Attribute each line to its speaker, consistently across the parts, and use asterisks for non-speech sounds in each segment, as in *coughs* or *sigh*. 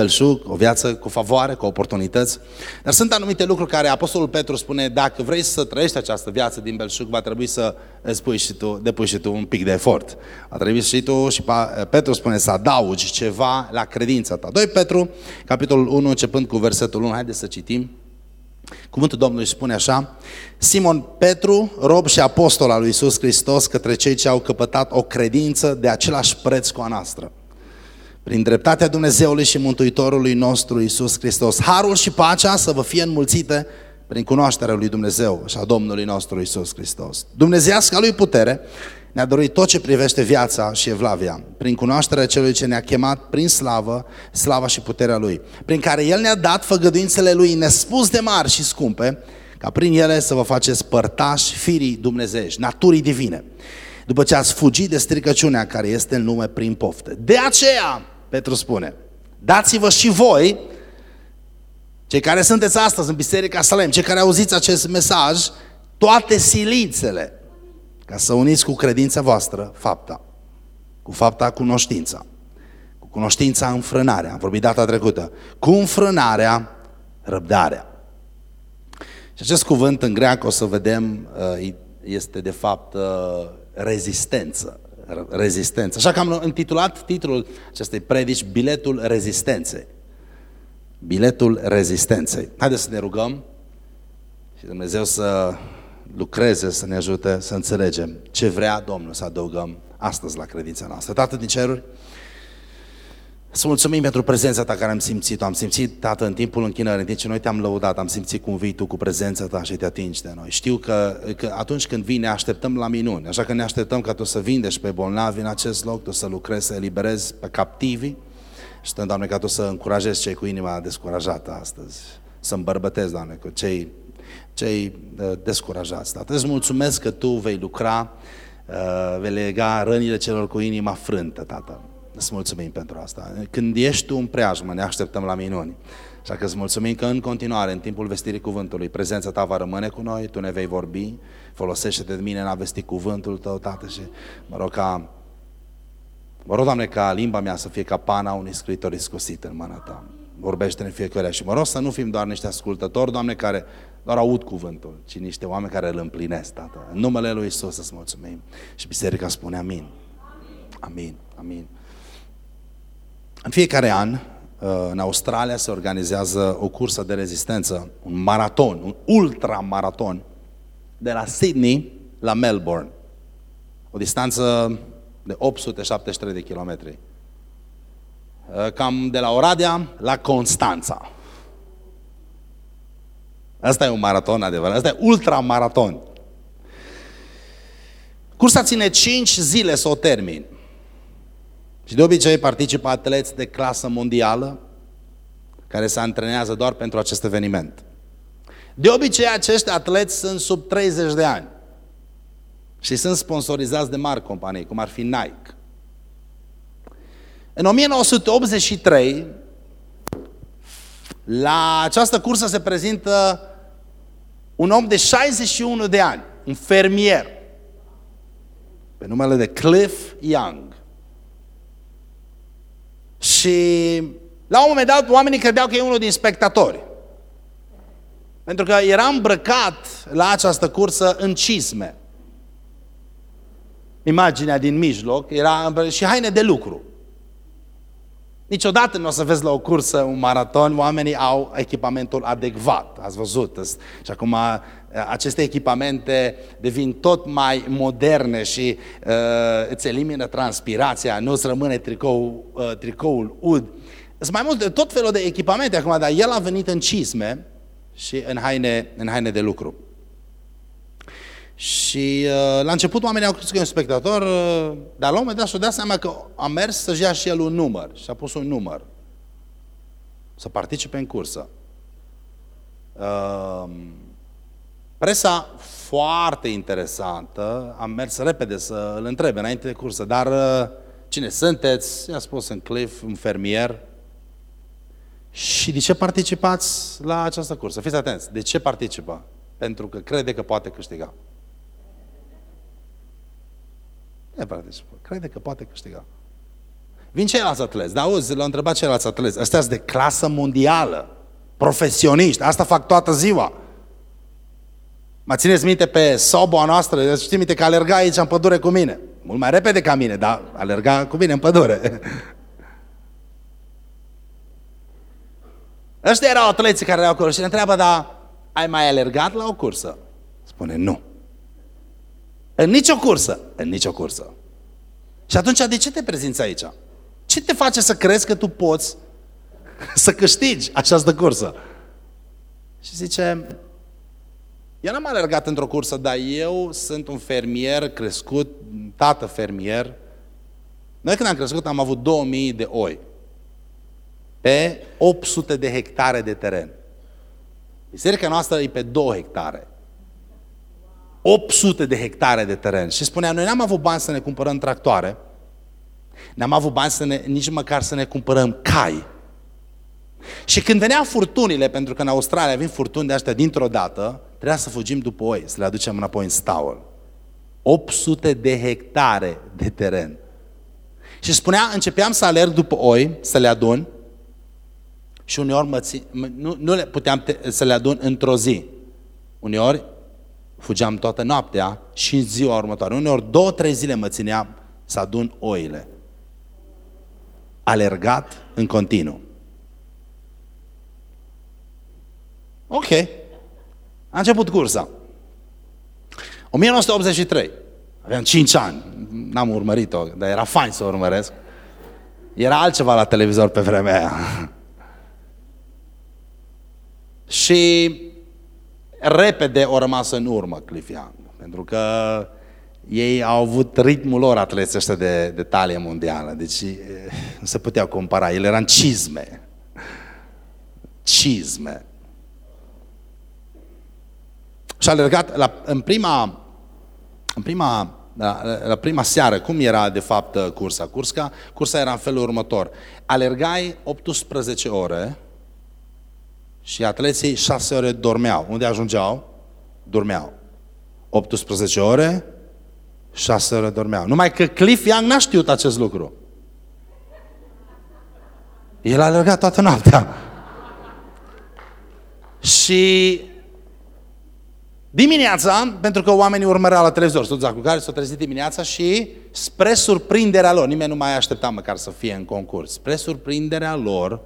Speaker 1: belșug, o viață cu favoare, cu oportunități. Dar sunt anumite lucruri care Apostolul Petru spune, dacă vrei să trăiești această viață din belșug, va trebui să îți pui și tu, depui și tu un pic de efort. Va trebui și tu, și Petru spune, să adaugi ceva la credința ta. 2 Petru, capitolul 1, începând cu versetul 1, haideți să citim. Cuvântul Domnului spune așa, Simon Petru, rob și apostol al lui Iisus Hristos, către cei ce au căpătat o credință de același preț cu a noastră prin dreptatea Dumnezeului și Mântuitorului nostru Isus Hristos. Harul și pacea să vă fie înmulțite prin cunoașterea lui Dumnezeu și a Domnului nostru Isus Hristos. Dumnezeiasca lui putere ne-a dorit tot ce privește viața și evlavia, prin cunoașterea celui ce ne-a chemat prin slavă, slava și puterea lui, prin care El ne-a dat făgăduințele lui nespus de mari și scumpe, ca prin ele să vă faceți părtași firii dumnezeiești, naturii divine, după ce ați fugit de stricăciunea care este în lume prin pofte. De aceea, Petru spune, dați-vă și voi, cei care sunteți astăzi în Biserica Salem, cei care auziți acest mesaj, toate silințele, ca să uniți cu credința voastră fapta, cu fapta cunoștința, cu cunoștința înfrânarea, am vorbit data trecută, cu înfrânarea răbdarea. Și acest cuvânt în greacă, o să vedem, uh, este de fapt uh, rezistență rezistență. Așa că am intitulat titlul acestei predici Biletul rezistenței. Biletul rezistenței. Haideți să ne rugăm și Dumnezeu să lucreze, să ne ajute să înțelegem ce vrea Domnul să adăugăm astăzi la credința noastră. Tată din ceruri, să mulțumim pentru prezența ta care am simțit-o. Am simțit, Tată, în timpul închinării, în timp ce noi te-am lăudat, am simțit cum vii Tu cu prezența ta și te atingi de noi. Știu că, că atunci când vii ne așteptăm la minuni, așa că ne așteptăm ca Tu să vindești pe bolnavi în acest loc, Tu să lucrezi, să eliberezi pe captivi și stăm, Doamne, ca Tu să încurajezi cei cu inima descurajată astăzi, să îmbărbătezi, Doamne, cu cei, cei uh, descurajați. Tată, îți mulțumesc că Tu vei lucra, uh, vei lega rănile celor cu inima frântă, Tată. Îți mulțumim pentru asta. Când ești tu în preajmă, ne așteptăm la minuni. Așa că îți mulțumim că în continuare, în timpul vestirii cuvântului, prezența ta va rămâne cu noi, tu ne vei vorbi, folosește-te de mine în a vesti cuvântul tău, Tată, și mă rog ca, mă rog, Doamne, ca limba mea să fie ca pana unui scriitor iscusit în mâna ta. Vorbește-ne fiecare și mă rog să nu fim doar niște ascultători, Doamne, care doar aud cuvântul, ci niște oameni care îl împlinesc, Tată. În numele Lui Isus îți mulțumim. Și biserica spune amin. Amin. Amin. În fiecare an, uh, în Australia se organizează o cursă de rezistență, un maraton, un ultramaraton, de la Sydney la Melbourne. O distanță de 873 de kilometri. Uh, cam de la Oradea la Constanța. Asta e un maraton adevărat, asta e ultramaraton. Cursa ține 5 zile să o termin. Și de obicei participă atleți de clasă mondială care se antrenează doar pentru acest eveniment. De obicei acești atleți sunt sub 30 de ani și sunt sponsorizați de mari companii, cum ar fi Nike. În 1983, la această cursă se prezintă un om de 61 de ani, un fermier, pe numele de Cliff Young. Și la un moment dat oamenii credeau că e unul din spectatori. Pentru că era îmbrăcat la această cursă în cizme. Imaginea din mijloc era și haine de lucru. Niciodată nu o să vezi la o cursă, un maraton, oamenii au echipamentul adecvat. Ați văzut. Și acum aceste echipamente devin tot mai moderne și uh, îți elimină transpirația, nu îți rămâne tricou, uh, tricoul ud. Sunt mai multe, tot felul de echipamente acum, dar el a venit în cizme și în haine, în haine de lucru. Și uh, la început oamenii au crezut că e un spectator, uh, dar la un moment dat și-a dat seama că a mers să-și ia și el un număr și a pus un număr să participe în cursă. Uh, Presa foarte interesantă, am mers repede să îl întrebe înainte de cursă, dar uh, cine sunteți? I-a spus în Cliff, un fermier. Și de ce participați la această cursă? Fiți atenți, de ce participă? Pentru că crede că poate câștiga. De participă, crede că poate câștiga. Vin ceilalți atleți, dar auzi, l-au întrebat ceilalți atleți, ăstea de clasă mondială, profesioniști, asta fac toată ziua. Mă țineți minte pe soboa noastră, știi minte că alerga aici în pădure cu mine. Mult mai repede ca mine, dar alerga cu mine în pădure. *laughs* Ăștia erau atleții care erau acolo și ne întreabă, dar ai mai alergat la o cursă? Spune, nu. În nicio cursă. În nicio cursă. Și atunci, de ce te prezinți aici? Ce te face să crezi că tu poți să câștigi această cursă? Și zice, eu n-am alergat într-o cursă, dar eu sunt un fermier crescut, tată fermier. Noi când am crescut am avut 2000 de oi pe 800 de hectare de teren. Biserica noastră e pe 2 hectare. 800 de hectare de teren. Și spunea, noi n-am avut bani să ne cumpărăm tractoare, n-am avut bani să ne, nici măcar să ne cumpărăm cai. Și când veneau furtunile, pentru că în Australia vin furtuni de astea dintr-o dată, trebuia să fugim după oi, să le aducem înapoi în staul. 800 de hectare de teren. Și spunea, începeam să alerg după oi, să le adun, și uneori mă țin, nu, nu le puteam te, să le adun într-o zi. Uneori fugeam toată noaptea și în ziua următoare. Uneori două, trei zile mă țineam să adun oile. Alergat în continuu. Ok. A început cursa. 1983. Aveam 5 ani. N-am urmărit-o, dar era fain să o urmăresc. Era altceva la televizor pe vremea aia. *laughs* Și repede o rămas în urmă Cliff Young, pentru că ei au avut ritmul lor atleții ăștia de, de talie mondială, deci nu se putea compara, el era în cizme. Cizme. Și a alergat la, în prima, în prima, la, la prima seară, cum era de fapt cursa? Cursa, cursa era în felul următor. Alergai 18 ore, și atleții șase ore dormeau. Unde ajungeau? Dormeau. 18 ore, șase ore dormeau. Numai că Cliff Young n-a știut acest lucru. El a alergat toată noaptea. și dimineața, pentru că oamenii urmăreau la televizor, toți cu care s-au trezit dimineața și spre surprinderea lor, nimeni nu mai aștepta măcar să fie în concurs, spre surprinderea lor,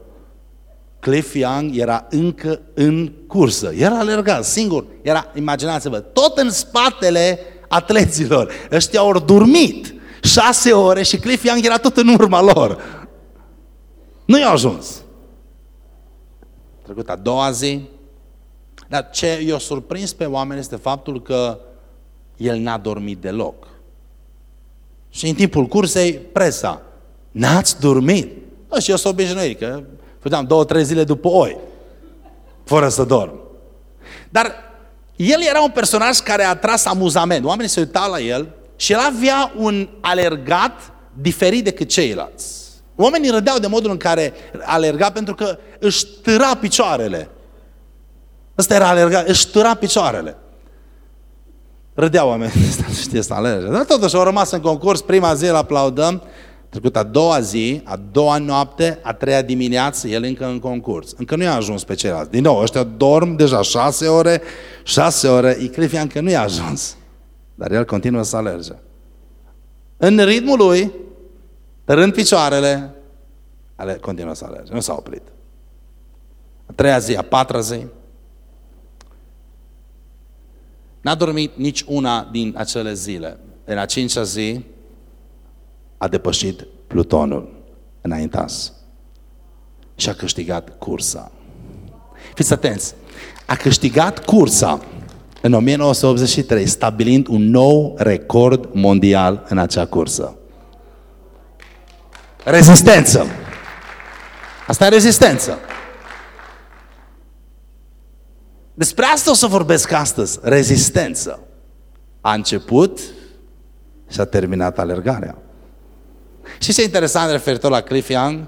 Speaker 1: Cliff Young era încă în cursă. Era alergat, singur. Era, imaginați-vă, tot în spatele atleților. Ăștia au dormit șase ore și Cliff Young era tot în urma lor. Nu i-au ajuns. Trecut a doua zi. Dar ce i-a surprins pe oameni este faptul că el n-a dormit deloc. Și în timpul cursei, presa. N-ați dormit? Și eu sunt obișnuit, că Făceam două, trei zile după oi, fără să dorm. Dar el era un personaj care a tras amuzament. Oamenii se uitau la el și el avea un alergat diferit decât ceilalți. Oamenii râdeau de modul în care alerga pentru că își târa picioarele. Ăsta era alergat, își târa picioarele. Râdeau oamenii, *laughs* știe să alerge. Dar totuși au rămas în concurs, prima zi îl aplaudăm trecut a doua zi, a doua noapte, a treia dimineață, el încă în concurs. Încă nu i-a ajuns pe ceilalți. Din nou, ăștia dorm deja șase ore, șase ore, Iclifia încă nu i-a ajuns. Dar el continuă să alerge. În ritmul lui, tărând picioarele, ale, continuă să alerge. Nu s-a oprit. A treia zi, a patra zi, N-a dormit nici una din acele zile. În a cincea zi, a depășit Plutonul înaintas și a câștigat cursa. Fiți atenți, a câștigat cursa în 1983, stabilind un nou record mondial în acea cursă. Rezistență. Asta e rezistență. Despre asta o să vorbesc astăzi. Rezistență. A început și a terminat alergarea. Și ce interesant referitor la Cliff Young?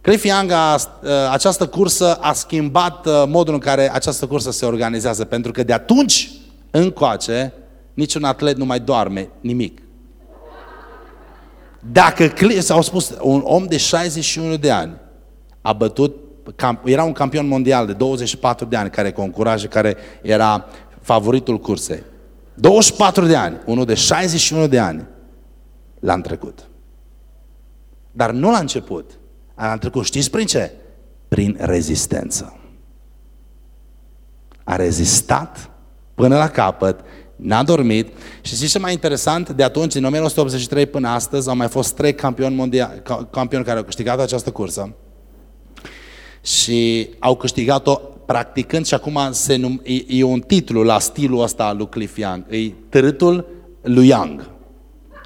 Speaker 1: Cliff Young, a, ă, această cursă a schimbat ă, modul în care această cursă se organizează, pentru că de atunci încoace niciun atlet nu mai doarme nimic. Dacă, s-au spus, un om de 61 de ani a bătut, era un campion mondial de 24 de ani care concura și care era favoritul cursei. 24 de ani, unul de 61 de ani l-a trecut. Dar nu la început. A trecut, știți prin ce? Prin rezistență. A rezistat până la capăt, n-a dormit și știți ce mai interesant? De atunci, din 1983 până astăzi, au mai fost trei campioni, mondial, campioni care au câștigat această cursă și au câștigat-o practicând și acum se num, e, e un titlu la stilul ăsta al lui Cliff Young, e târâtul lui Young.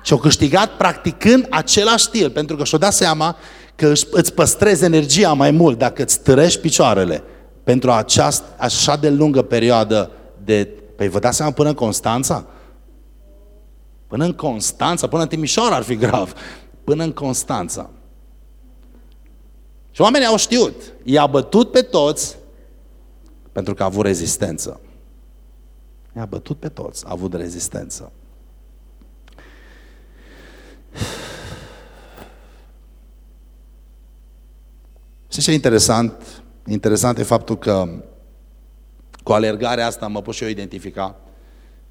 Speaker 1: Și au câștigat practicând același stil, pentru că și-au dat seama că îți păstrezi energia mai mult dacă îți târești picioarele pentru această așa de lungă perioadă de... Păi vă dați seama până în Constanța? Până în Constanța, până în Timișoara ar fi grav. Până în Constanța. Și oamenii au știut. I-a bătut pe toți pentru că a avut rezistență. I-a bătut pe toți, a avut rezistență. Și ce interesant? Interesant e faptul că cu alergarea asta mă pot și eu identifica.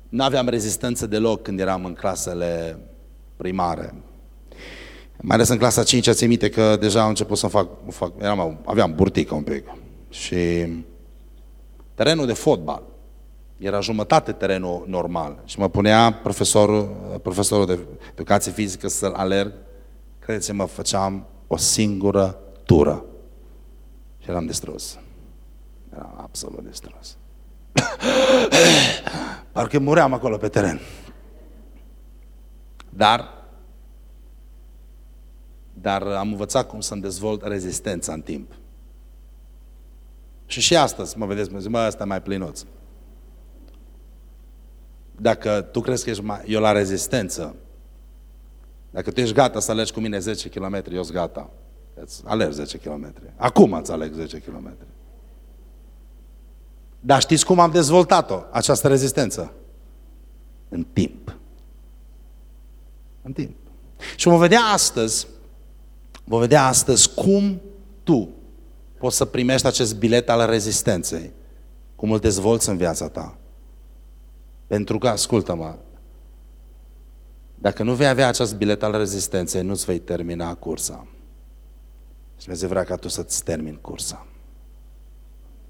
Speaker 1: Nu aveam rezistență deloc când eram în clasele primare. Mai ales în clasa 5, ți minte că deja am început să fac, fac eram, aveam burtică un pic. Și terenul de fotbal era jumătate terenul normal. Și mă punea profesorul, profesorul de educație fizică să alerg. Credeți-mă, făceam o singură tură. Și eram distrus. Eram absolut distrus. *coughs* Parcă muream acolo pe teren. Dar dar am învățat cum să-mi dezvolt rezistența în timp. Și și astăzi mă vedeți, mă zic, mă, ăsta mai plinuț. Dacă tu crezi că ești mai, eu la rezistență, dacă tu ești gata să alegi cu mine 10 km, eu sunt gata. Îți alerg 10 km. Acum îți aleg 10 km. Dar știți cum am dezvoltat-o, această rezistență? În timp. În timp. Și vom vedea astăzi, vom vedea astăzi cum tu poți să primești acest bilet al rezistenței, cum îl dezvolți în viața ta. Pentru că, ascultă-mă, dacă nu vei avea acest bilet al rezistenței, nu-ți vei termina cursa. Și Dumnezeu vrea ca tu să-ți termini cursa.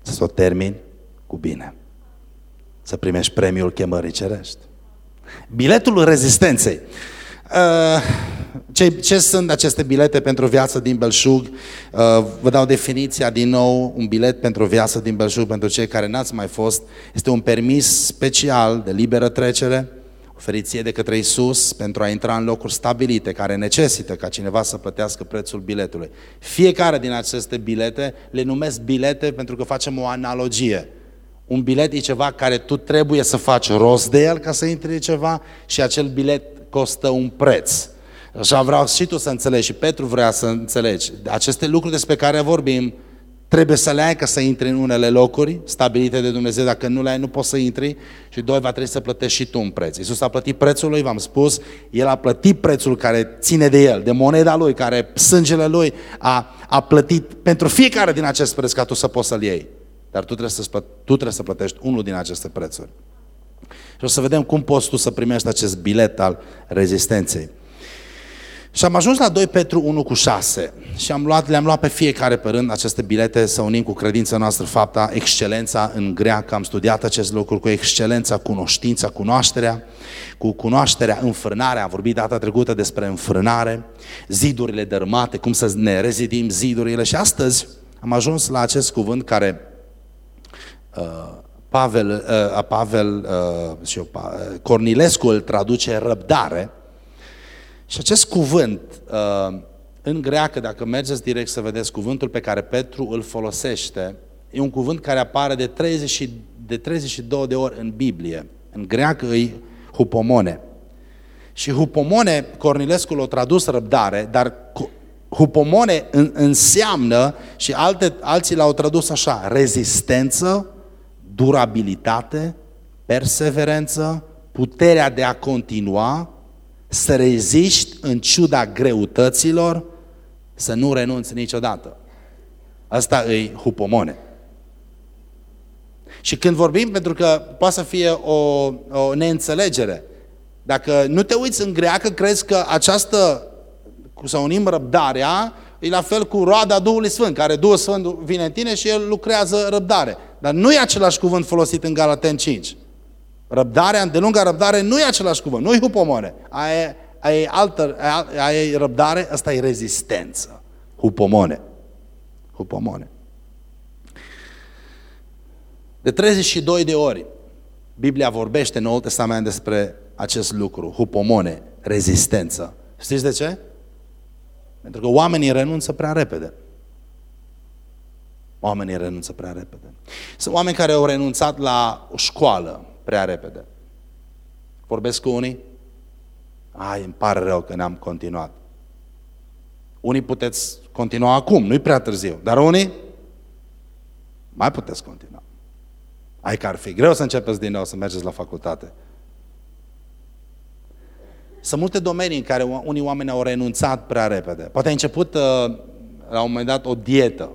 Speaker 1: Să o termini cu bine. Să primești premiul chemării cerești. Biletul rezistenței. Uh, ce, ce sunt aceste bilete pentru viață din Belșug? Uh, vă dau definiția din nou, un bilet pentru viață din Belșug pentru cei care n-ați mai fost. Este un permis special de liberă trecere oferiție de către Isus pentru a intra în locuri stabilite, care necesită ca cineva să plătească prețul biletului. Fiecare din aceste bilete le numesc bilete pentru că facem o analogie. Un bilet e ceva care tu trebuie să faci rost de el ca să intri ceva și acel bilet costă un preț. Așa vreau și tu să înțelegi și Petru vrea să înțelegi. Aceste lucruri despre care vorbim trebuie să le ai ca să intri în unele locuri stabilite de Dumnezeu, dacă nu le ai, nu poți să intri și doi, va trebui să plătești și tu un preț. Iisus a plătit prețul lui, v-am spus, El a plătit prețul care ține de El, de moneda Lui, care sângele Lui a, a plătit pentru fiecare din acest preț ca tu să poți să-l iei. Dar tu trebuie, să, tu trebuie să plătești unul din aceste prețuri. Și o să vedem cum poți tu să primești acest bilet al rezistenței. Și am ajuns la 2 Petru 1 cu 6 și am luat, le-am luat pe fiecare pe rând aceste bilete să unim cu credința noastră fapta, excelența în greacă, am studiat acest lucru cu excelența, cunoștința, cunoașterea, cu cunoașterea, înfrânarea, am vorbit data trecută despre înfrânare, zidurile dărmate, cum să ne rezidim zidurile. Și astăzi am ajuns la acest cuvânt care uh, Pavel, uh, Pavel uh, și eu, uh, Cornilescu îl traduce răbdare, și acest cuvânt, uh, în greacă, dacă mergeți direct să vedeți cuvântul pe care Petru îl folosește, e un cuvânt care apare de, 30, de 32 de ori în Biblie. În greacă îi hupomone. Și hupomone, Cornilescu l-a tradus răbdare, dar hupomone înseamnă, și alte, alții l-au tradus așa, rezistență, durabilitate, perseverență, puterea de a continua, Să reziști în ciuda greutăților, să nu renunți niciodată. Asta e hupomone. Și când vorbim, pentru că poate să fie o, o neînțelegere, dacă nu te uiți în greacă, crezi că această, să unim răbdarea, e la fel cu roada Duhului Sfânt, care Duhul Sfânt vine în tine și El lucrează răbdare. Dar nu e același cuvânt folosit în Galaten 5. Răbdarea, îndelunga răbdare, nu e același cuvânt, nu e hupomone. Aia, aia e altă, aia e răbdare, asta e rezistență. Hupomone. Hupomone. De 32 de ori, Biblia vorbește în Noul Testament despre acest lucru, hupomone, rezistență. Știți de ce? Pentru că oamenii renunță prea repede. Oamenii renunță prea repede. Sunt oameni care au renunțat la o școală prea repede. Vorbesc cu unii? Ai, îmi pare rău că n-am continuat. Unii puteți continua acum, nu-i prea târziu. Dar unii mai puteți continua. Ai că ar fi greu să începeți din nou să mergeți la facultate. Sunt multe domenii în care unii oameni au renunțat prea repede. Poate ai început uh, la un moment dat o dietă. Ai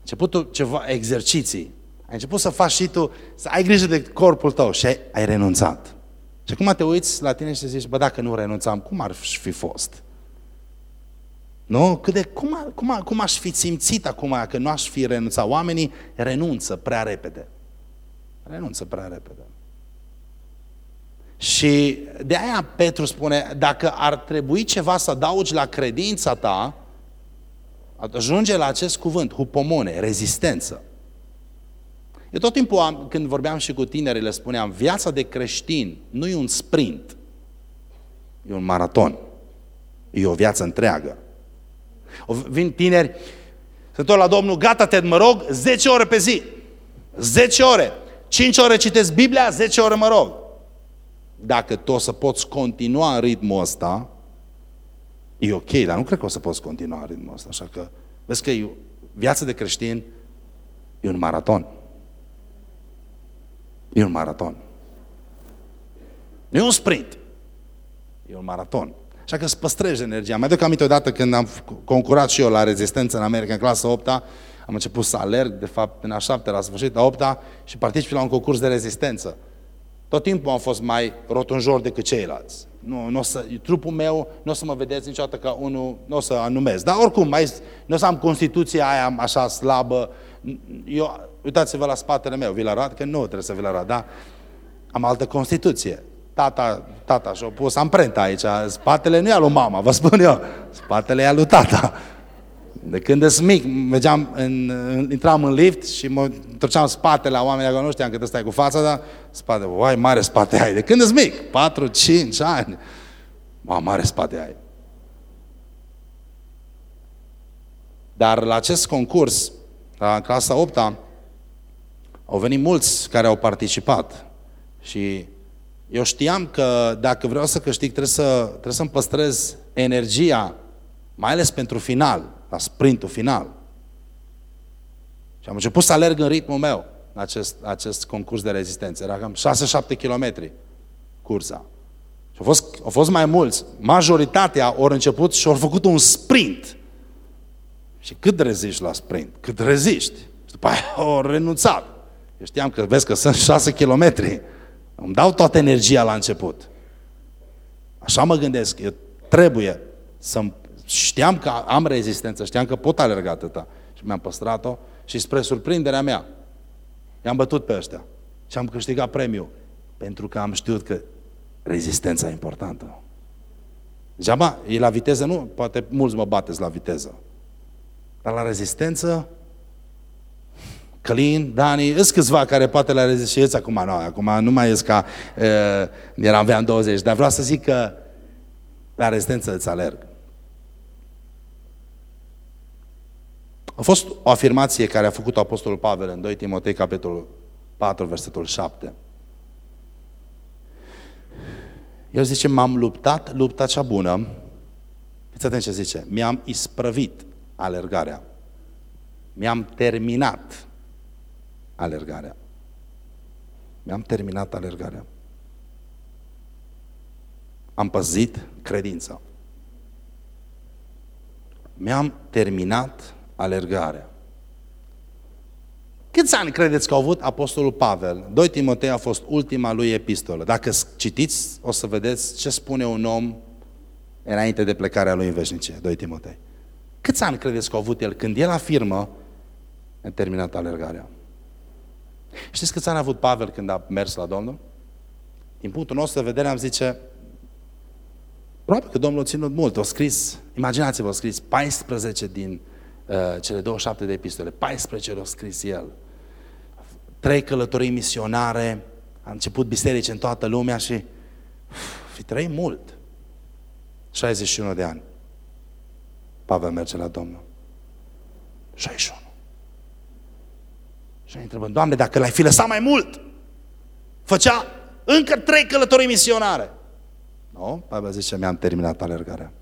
Speaker 1: început ceva exerciții. Ai început să faci și tu, să ai grijă de corpul tău și ai, ai renunțat. Și acum te uiți la tine și te zici, bă, dacă nu renunțam, cum ar fi fost? Nu? Cât de, cum, cum, cum aș fi simțit acum că nu aș fi renunțat? Oamenii renunță prea repede. Renunță prea repede. Și de aia Petru spune, dacă ar trebui ceva să adaugi la credința ta, ajunge la acest cuvânt, hupomone, rezistență. Eu tot timpul, am, când vorbeam și cu tineri, le spuneam, viața de creștin nu e un sprint, e un maraton, e o viață întreagă. Vin tineri, sunt tot la Domnul, gata, te mă rog, 10 ore pe zi. 10 ore. 5 ore citesc Biblia, 10 ore mă rog. Dacă tu o să poți continua în ritmul ăsta, e ok, dar nu cred că o să poți continua în ritmul ăsta. Așa că, vezi că e, viața de creștin e un maraton. E un maraton. Nu e un sprint. E un maraton. Așa că îți păstrezi energia. Mai duc aminte odată când am concurat și eu la rezistență în America, în clasa 8 -a, am început să alerg, de fapt, în a 7 la sfârșit, a 8 -a, și particip la un concurs de rezistență. Tot timpul am fost mai rotunjor decât ceilalți. Nu, nu o să, trupul meu nu o să mă vedeți niciodată ca unul, nu o să anumez. Dar oricum, mai, nu o să am constituția aia așa slabă. Eu, uitați-vă la spatele meu, vi l arăt, că nu trebuie să vi l arăt, da? Am altă constituție tata, tata și-a pus amprenta aici. Spatele nu e al lui mama, vă spun eu. Spatele e al lui tata. De când sunt mic, mergeam în, intram în lift și mă întorceam spatele la oameni, acolo nu știam cât stai cu fața, dar spate, uai, mare spate ai. De când sunt mic? 4, 5 ani. Ma, mare spate ai. Dar la acest concurs, la clasa 8 -a, au venit mulți care au participat și eu știam că dacă vreau să câștig, trebuie, să, trebuie să-mi păstrez energia, mai ales pentru final, la sprintul final. Și am început să alerg în ritmul meu acest, acest concurs de rezistență. Era cam 6-7 km cursa. Și au fost, au fost mai mulți. Majoritatea au început și au făcut un sprint. Și cât reziști la sprint? Cât reziști? Și după aia au renunțat. Eu știam că, vezi că sunt 6 kilometri. Îmi dau toată energia la început. Așa mă gândesc, eu trebuie să Știam că am rezistență, știam că pot alerga atâta. Și mi-am păstrat-o și spre surprinderea mea, i-am bătut pe ăștia și am câștigat premiul. Pentru că am știut că rezistența e importantă. Degeaba, e la viteză, nu, poate mulți mă bateți la viteză. Dar la rezistență, Călin, Dani, îs câțiva care poate le rezist acum, nu, acum nu mai ies ca uh, eram, aveam 20, dar vreau să zic că la rezistență îți alerg. A fost o afirmație care a făcut Apostolul Pavel în 2 Timotei, capitolul 4, versetul 7. El zice, m-am luptat lupta cea bună. Fiți atent ce zice. Mi-am isprăvit alergarea. Mi-am terminat alergarea. Mi-am terminat alergarea. am păzit credința. Mi-am terminat alergarea. Câți ani credeți că au avut Apostolul Pavel? 2 Timotei a fost ultima lui epistolă. Dacă citiți, o să vedeți ce spune un om înainte de plecarea lui în veșnicie, 2 Timotei. Câți ani credeți că au avut el când el afirmă în terminat alergarea? Știți câți ani a avut Pavel când a mers la Domnul? Din punctul nostru de vedere am zice, probabil că Domnul a ținut mult, a scris, imaginați-vă, a scris 14 din uh, cele 27 de epistole, 14 le-a scris el. Trei călătorii misionare, a început biserici în toată lumea și uf, fi trăit mult. 61 de ani. Pavel merge la Domnul. 61. Și ne întrebăm, Doamne, dacă l-ai fi lăsat mai mult, făcea încă trei călătorii misionare. Nu? Pavel zice, mi-am terminat alergarea.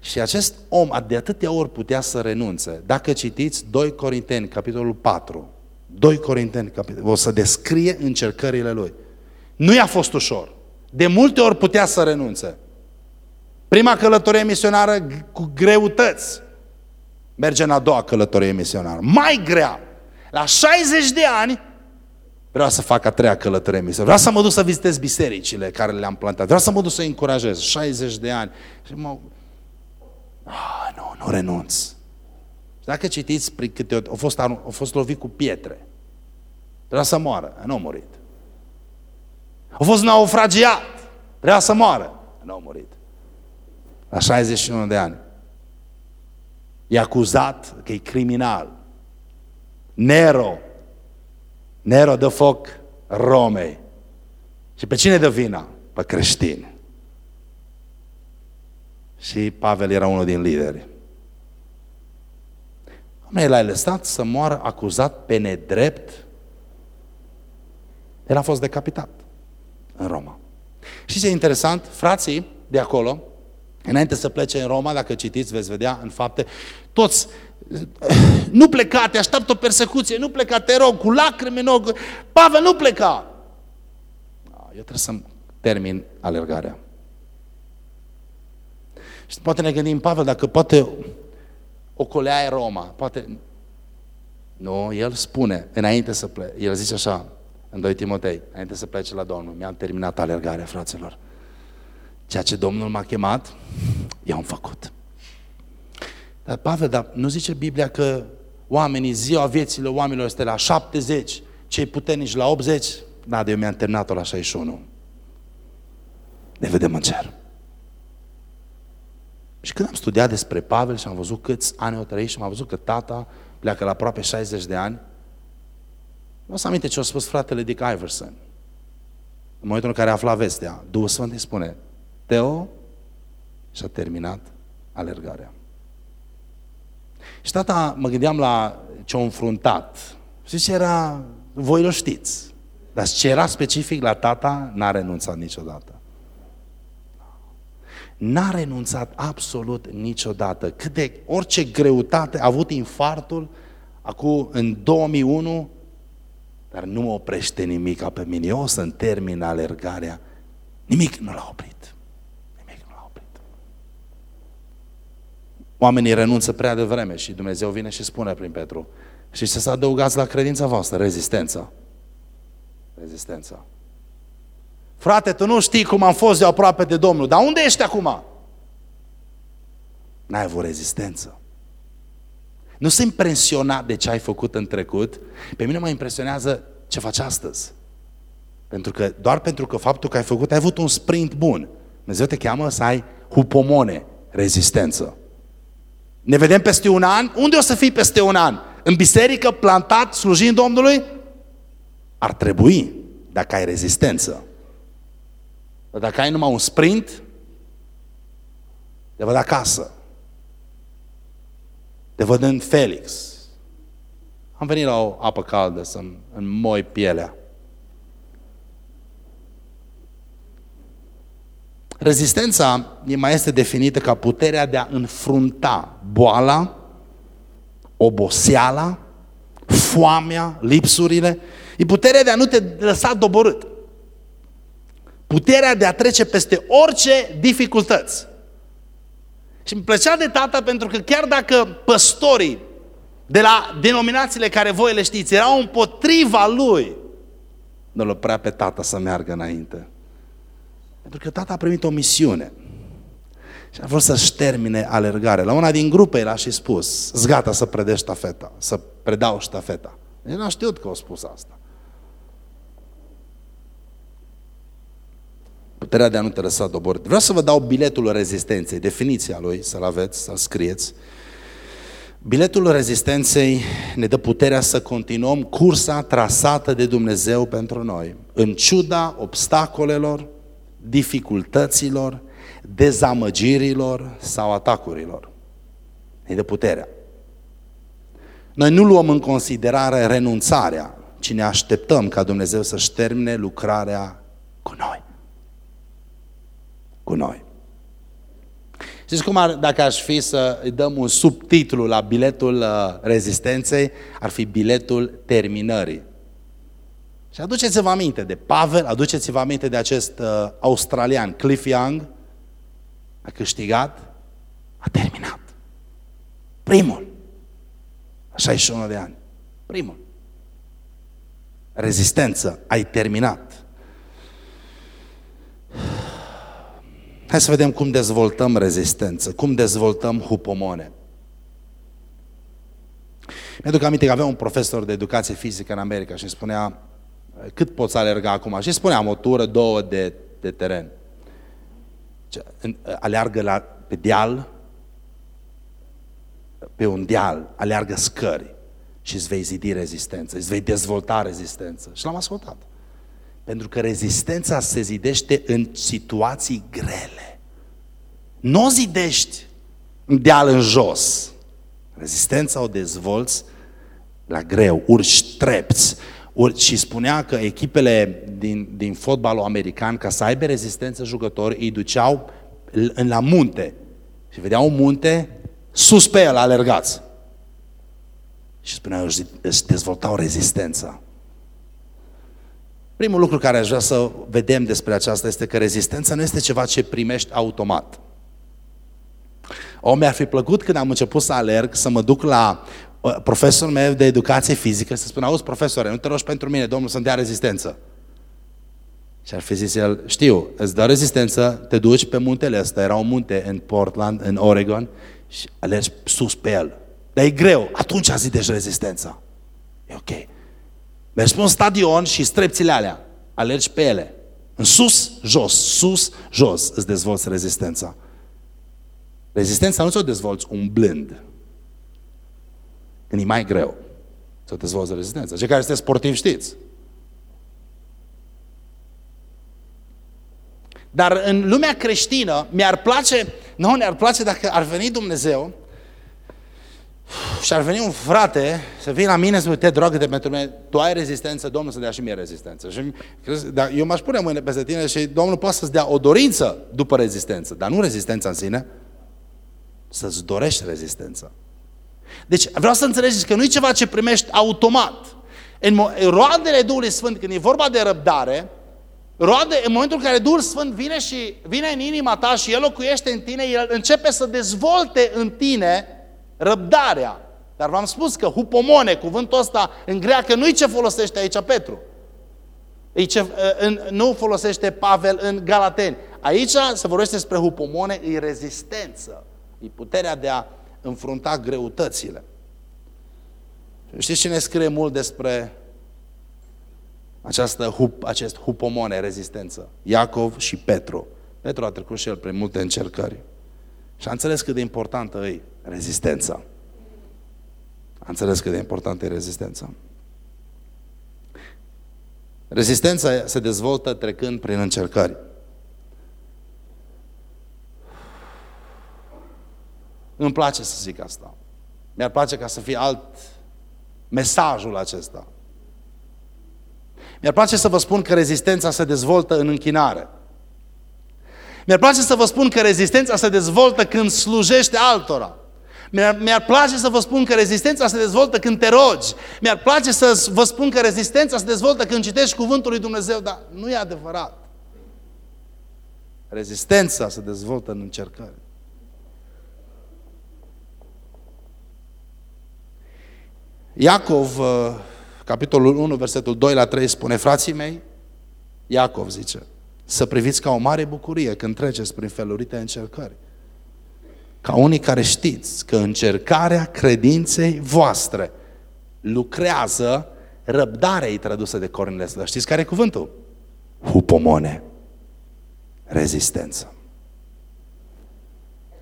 Speaker 1: Și acest om de atâtea ori putea să renunțe. Dacă citiți 2 Corinteni, capitolul 4, 2 Corinteni, capitolul, o să descrie încercările lui. Nu i-a fost ușor. De multe ori putea să renunțe. Prima călătorie misionară cu greutăți. Merge în a doua călătorie misionară. Mai grea. La 60 de ani vreau să fac a treia călătorie misionară. Vreau să mă duc să vizitez bisericile care le-am plantat. Vreau să mă duc să încurajez. 60 de ani. Și mă... Ah, nu, nu renunț. Și dacă citiți prin câte a fost, a fost lovit cu pietre. Vreau să moară. Nu a murit. A fost naufragiat. Vreau să moară. Nu a murit la 61 de ani. E acuzat că e criminal. Nero. Nero dă foc Romei. Și pe cine dă vina? Pe creștini. Și Pavel era unul din lideri. Oamenii l-ai lăsat să moară acuzat pe nedrept. El a fost decapitat în Roma. Și ce e interesant? Frații de acolo Înainte să plece în Roma, dacă citiți, veți vedea în fapte, toți, nu pleca, te așteaptă o persecuție, nu pleca, te rog, cu lacrimi în ochi. Pavel, nu pleca! Eu trebuie să-mi termin alergarea. Și poate ne gândim, Pavel, dacă poate ocolea Roma, poate... Nu, el spune, înainte să plece, el zice așa, în 2 Timotei, înainte să plece la Domnul, mi-am terminat alergarea, fraților. Ceea ce Domnul m-a chemat, eu am făcut. Dar Pavel, dar nu zice Biblia că oamenii, ziua viețile oamenilor este la 70, cei puternici la 80? Da, de eu mi-am terminat-o la 61. Ne vedem în cer. Și când am studiat despre Pavel și am văzut câți ani au trăit și am văzut că tata pleacă la aproape 60 de ani, nu o să aminte ce a spus fratele Dick Iverson. În momentul în care afla vestea, Duhul Sfânt îi spune, Teo și-a terminat alergarea. Și tata, mă gândeam la ce-a înfruntat. Și ce era, voi o știți. Dar ce era specific la tata, n-a renunțat niciodată. N-a renunțat absolut niciodată. Cât de, orice greutate, a avut infartul, acum în 2001, dar nu mă oprește nimic pe mine. Eu o să-mi termin alergarea. Nimic nu l-a oprit. Oamenii renunță prea devreme și Dumnezeu vine și spune prin Petru și să adăugați la credința voastră rezistența. Rezistența. Frate, tu nu știi cum am fost eu aproape de Domnul, dar unde ești acum? N-ai avut rezistență. Nu sunt impresionat de ce ai făcut în trecut, pe mine mă impresionează ce faci astăzi. Pentru că, doar pentru că faptul că ai făcut, ai avut un sprint bun. Dumnezeu te cheamă să ai hupomone, rezistență. Ne vedem peste un an? Unde o să fii peste un an? În biserică, plantat, slujind Domnului? Ar trebui, dacă ai rezistență. Dar dacă ai numai un sprint, te văd acasă. Te văd în Felix. Am venit la o apă caldă să-mi moi pielea. Rezistența mai este definită ca puterea de a înfrunta boala, oboseala, foamea, lipsurile. E puterea de a nu te lăsa doborât. Puterea de a trece peste orice dificultăți. Și îmi plăcea de tata pentru că chiar dacă păstorii de la denominațiile care voi le știți erau împotriva lui, nu l prea pe tata să meargă înainte. Pentru că tata a primit o misiune. Și a vrut să-și termine alergarea. La una din grupe el a și spus, îți gata să predești ștafeta, să predau ștafeta. El n-a știut că a spus asta. Puterea de a nu te lăsa doborât. Vreau să vă dau biletul rezistenței, definiția lui, să-l aveți, să-l scrieți. Biletul rezistenței ne dă puterea să continuăm cursa trasată de Dumnezeu pentru noi, în ciuda obstacolelor, dificultăților, dezamăgirilor sau atacurilor. Ne dă puterea. Noi nu luăm în considerare renunțarea, ci ne așteptăm ca Dumnezeu să-și termine lucrarea cu noi. Cu noi. Știți cum ar, dacă aș fi să îi dăm un subtitlu la biletul uh, rezistenței, ar fi biletul terminării. Și aduceți-vă aminte de Pavel, aduceți-vă aminte de acest uh, australian, Cliff Young, a câștigat, a terminat. Primul. A 61 de ani. Primul. Rezistență. Ai terminat. Hai să vedem cum dezvoltăm rezistență, cum dezvoltăm hupomone. Mi-aduc aminte că aveam un profesor de educație fizică în America și îmi spunea cât poți alerga acum? Și spuneam o tură, două de, de teren. Aleargă la, pe deal, pe un deal, aleargă scări și îți vei zidi rezistență, îți vei dezvolta rezistență. Și l-am ascultat. Pentru că rezistența se zidește în situații grele. Nu o zidești în deal în jos. Rezistența o dezvolți la greu, urci trepți, și spunea că echipele din, din fotbalul american, ca să aibă rezistență jucători, îi duceau în la munte. Și vedeau un munte, sus pe el alergați. Și spuneau, își dezvoltau rezistența. Primul lucru care aș vrea să vedem despre aceasta este că rezistența nu este ceva ce primești automat. O, mi-ar fi plăcut când am început să alerg, să mă duc la profesorul meu de educație fizică să spună, auzi profesore, nu te rogi pentru mine, Domnul să-mi dea rezistență. Și ar fi zis el, știu, îți dă rezistență, te duci pe muntele ăsta, era un munte în Portland, în Oregon, și alergi sus pe el. Dar e greu, atunci zidești rezistența. E ok. Mergi pe un stadion și strepțile alea, alergi pe ele. În sus, jos, sus, jos, îți dezvolți rezistența. Rezistența nu ți-o dezvolți umblând, când e mai greu să dezvolți rezistența. Cei care sunteți sportivi știți. Dar în lumea creștină mi-ar place, nu, ne-ar place dacă ar veni Dumnezeu și ar veni un frate să vină la mine să te drogă de pentru mine, tu ai rezistență, Domnul să dea și mie rezistență. Și dar eu m-aș pune mâine peste tine și Domnul poate să-ți dea o dorință după rezistență, dar nu rezistența în sine, să-ți dorești rezistența. Deci vreau să înțelegeți că nu e ceva ce primești automat. În roadele Duhului Sfânt, când e vorba de răbdare, roade, în momentul în care Duhul Sfânt vine și vine în inima ta și El locuiește în tine, El începe să dezvolte în tine răbdarea. Dar v-am spus că hupomone, cuvântul ăsta în greacă, nu-i ce folosește aici Petru. E ce, în, nu folosește Pavel în Galateni. Aici se vorbește despre hupomone, e rezistență. E puterea de a înfrunta greutățile. Știți cine scrie mult despre această hup, acest hupomone, rezistență? Iacov și Petru. Petru a trecut și el prin multe încercări. Și a înțeles cât de importantă e rezistența. A înțeles cât de importantă e rezistența. Rezistența se dezvoltă trecând prin încercări. Îmi place să zic asta. Mi-ar place ca să fie alt mesajul acesta. Mi-ar place să vă spun că rezistența se dezvoltă în închinare. Mi-ar place să vă spun că rezistența se dezvoltă când slujește altora. Mi-ar, mi-ar place să vă spun că rezistența se dezvoltă când te rogi. Mi-ar place să vă spun că rezistența se dezvoltă când citești cuvântul lui Dumnezeu, dar nu e adevărat. Rezistența se dezvoltă în încercare. Iacov, uh, capitolul 1, versetul 2 la 3, spune, frații mei, Iacov zice, să priviți ca o mare bucurie când treceți prin felurite încercări. Ca unii care știți că încercarea credinței voastre lucrează, răbdarea e tradusă de Corneles. Dar știți care e cuvântul? Hupomone. Rezistență.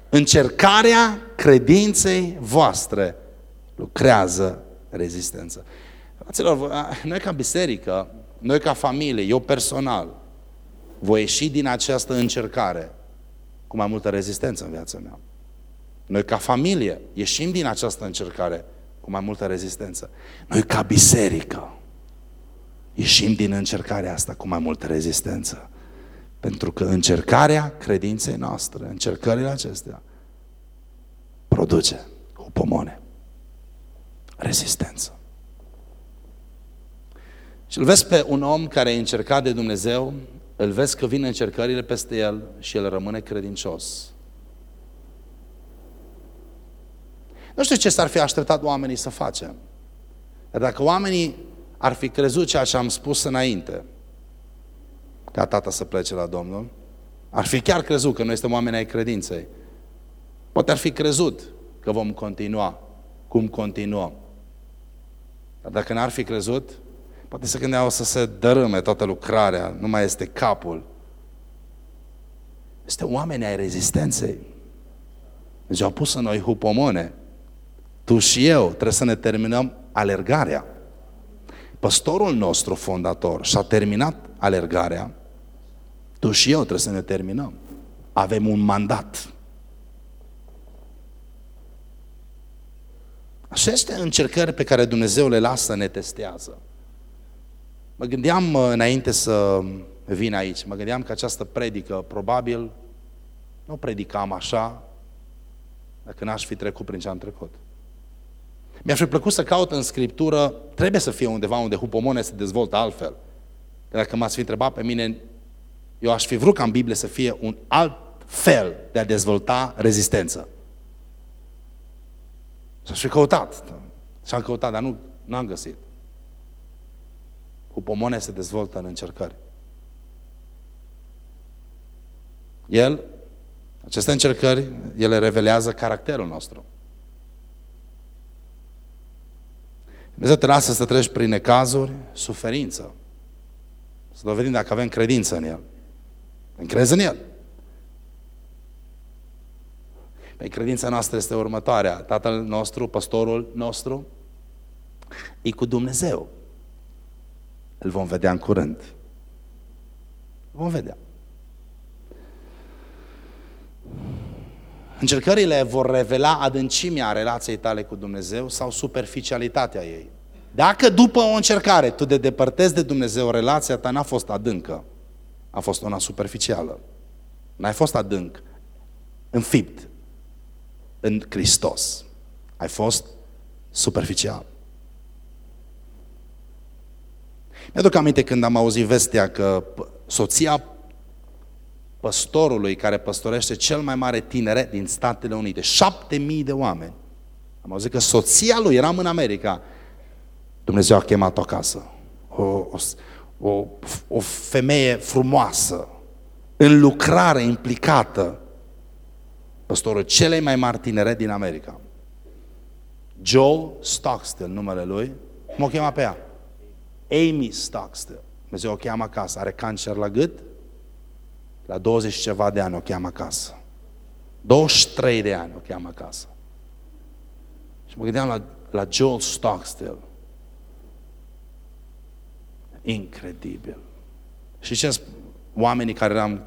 Speaker 1: Încercarea credinței voastre lucrează rezistență. Fraților, noi ca biserică, noi ca familie, eu personal, voi ieși din această încercare cu mai multă rezistență în viața mea. Noi ca familie ieșim din această încercare cu mai multă rezistență. Noi ca biserică ieșim din încercarea asta cu mai multă rezistență. Pentru că încercarea credinței noastre, încercările acestea, produce pomone rezistență. Și îl vezi pe un om care e încercat de Dumnezeu, îl vezi că vin încercările peste el și el rămâne credincios. Nu știu ce s-ar fi așteptat oamenii să facem. Dar dacă oamenii ar fi crezut ceea ce am spus înainte, ca tata să plece la Domnul, ar fi chiar crezut că noi suntem oameni ai credinței. Poate ar fi crezut că vom continua cum continuăm. Dar dacă n-ar fi crezut, poate să gândeau să se dărâme toată lucrarea, nu mai este capul. Este oameni ai rezistenței. Deci au pus în noi hupomone. Tu și eu trebuie să ne terminăm alergarea. Păstorul nostru fondator și-a terminat alergarea. Tu și eu trebuie să ne terminăm. Avem un mandat. Aceste încercări pe care Dumnezeu le lasă ne testează. Mă gândeam uh, înainte să vin aici, mă gândeam că această predică probabil nu predicam așa dacă n-aș fi trecut prin ce am trecut. Mi-ar fi plăcut să caut în Scriptură, trebuie să fie undeva unde hupomone se dezvoltă altfel. Dacă m-ați fi întrebat pe mine, eu aș fi vrut ca în Biblie să fie un alt fel de a dezvolta rezistență. Și aș fi căutat. Și am căutat, dar nu, nu am găsit. Cu pomone se dezvoltă în încercări. El, aceste încercări, ele revelează caracterul nostru. Dumnezeu te lasă să treci prin necazuri, suferință. Să dovedim dacă avem credință în El. Încrezi în El. Păi credința noastră este următoarea. Tatăl nostru, pastorul nostru, e cu Dumnezeu. Îl vom vedea în curând. Vom vedea. Încercările vor revela adâncimea relației tale cu Dumnezeu sau superficialitatea ei. Dacă după o încercare tu te depărtezi de Dumnezeu, relația ta n-a fost adâncă, a fost una superficială. N-ai fost adânc, înfipt, în Hristos. Ai fost superficial. Mi-aduc aminte când am auzit vestea că soția păstorului care păstorește cel mai mare tineret din Statele Unite, șapte mii de oameni. Am auzit că soția lui, eram în America, Dumnezeu a chemat-o acasă. O, o, o, o femeie frumoasă, în lucrare implicată, păstorul celei mai mari tinere din America. Joel Stockstill, numele lui, cum o chema pe ea? Amy Stockstill. Dumnezeu o cheamă acasă, are cancer la gât, la 20 ceva de ani o cheamă acasă. 23 de ani o cheamă acasă. Și mă gândeam la, la Joel Stockstill. Incredibil. Și ce oamenii care eram,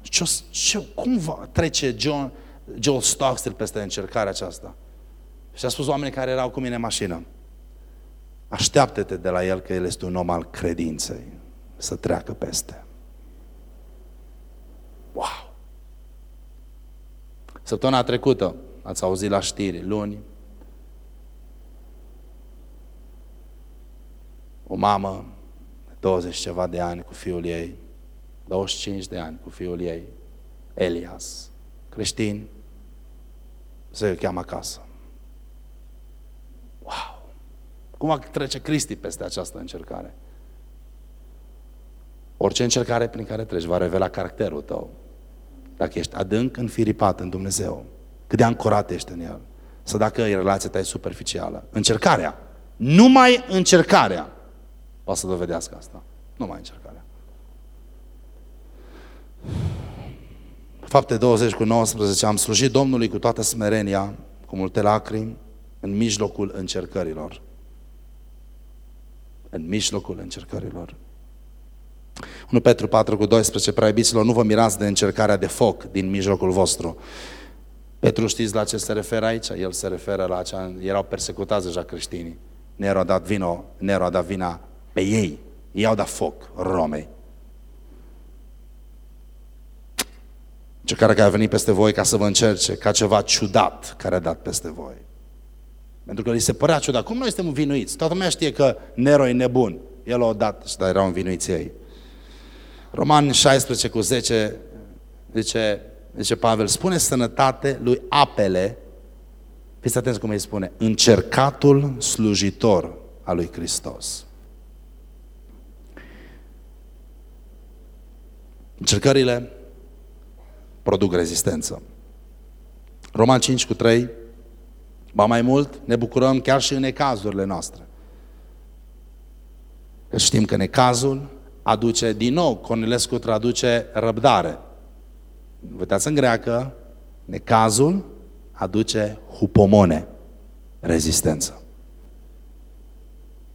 Speaker 1: ce, ce, cum va trece John, Joel Stockstill peste încercarea aceasta. Și a spus oamenii care erau cu mine în mașină, așteaptă-te de la el că el este un om al credinței să treacă peste. Wow! Săptămâna trecută, ați auzit la știri, luni, o mamă, 20 ceva de ani cu fiul ei, 25 de ani cu fiul ei, Elias. Creștini, se cheamă acasă. Wow! Cum va trece Cristi peste această încercare? Orice încercare prin care treci va revela caracterul tău. Dacă ești adânc înfiripat în Dumnezeu, cât de ancorat ești în El. Să dacă e relația ta e superficială. Încercarea. Numai încercarea poate să dovedească asta. Numai încercarea. Fapte 20 cu 19, am slujit Domnului cu toată smerenia, cu multe lacrimi, în mijlocul încercărilor. În mijlocul încercărilor. 1 Petru 4 cu 12, prea iubiților, nu vă mirați de încercarea de foc din mijlocul vostru. Petru știți la ce se referă aici? El se referă la acea, erau persecutați deja creștinii. Nero a dat, vino, Nero a dat vina pe ei. Ei au dat foc Romei. Încercarea care a venit peste voi ca să vă încerce, ca ceva ciudat care a dat peste voi. Pentru că li se părea ciudat. Cum noi suntem învinuiți? Toată lumea știe că Nero e nebun. El o dat și dar erau învinuiți ei. Roman 16 cu 10 zice, zice Pavel, spune sănătate lui apele, fiți atenți cum îi spune, încercatul slujitor al lui Hristos. Încercările produc rezistență. Roman 5 cu 3, ba mai mult, ne bucurăm chiar și în necazurile noastre. Că știm că necazul aduce, din nou, Cornilescu traduce răbdare. Vedeți în greacă, necazul aduce hupomone, rezistență.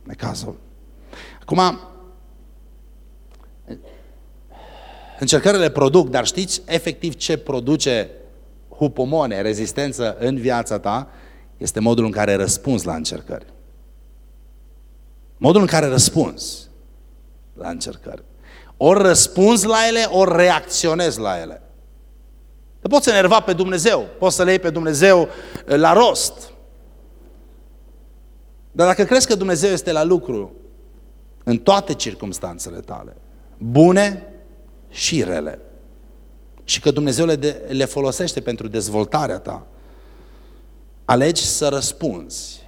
Speaker 1: Necazul. Acum, încercările produc, dar știți efectiv ce produce hupomone, rezistență în viața ta? Este modul în care răspunzi la încercări. Modul în care răspunzi la încercări. Ori răspunzi la ele, ori reacționezi la ele. Te poți enerva pe Dumnezeu, poți să le iei pe Dumnezeu eh, la rost. Dar dacă crezi că Dumnezeu este la lucru în toate circumstanțele tale, bune și rele, și că Dumnezeu le, de, le folosește pentru dezvoltarea ta, alegi să răspunzi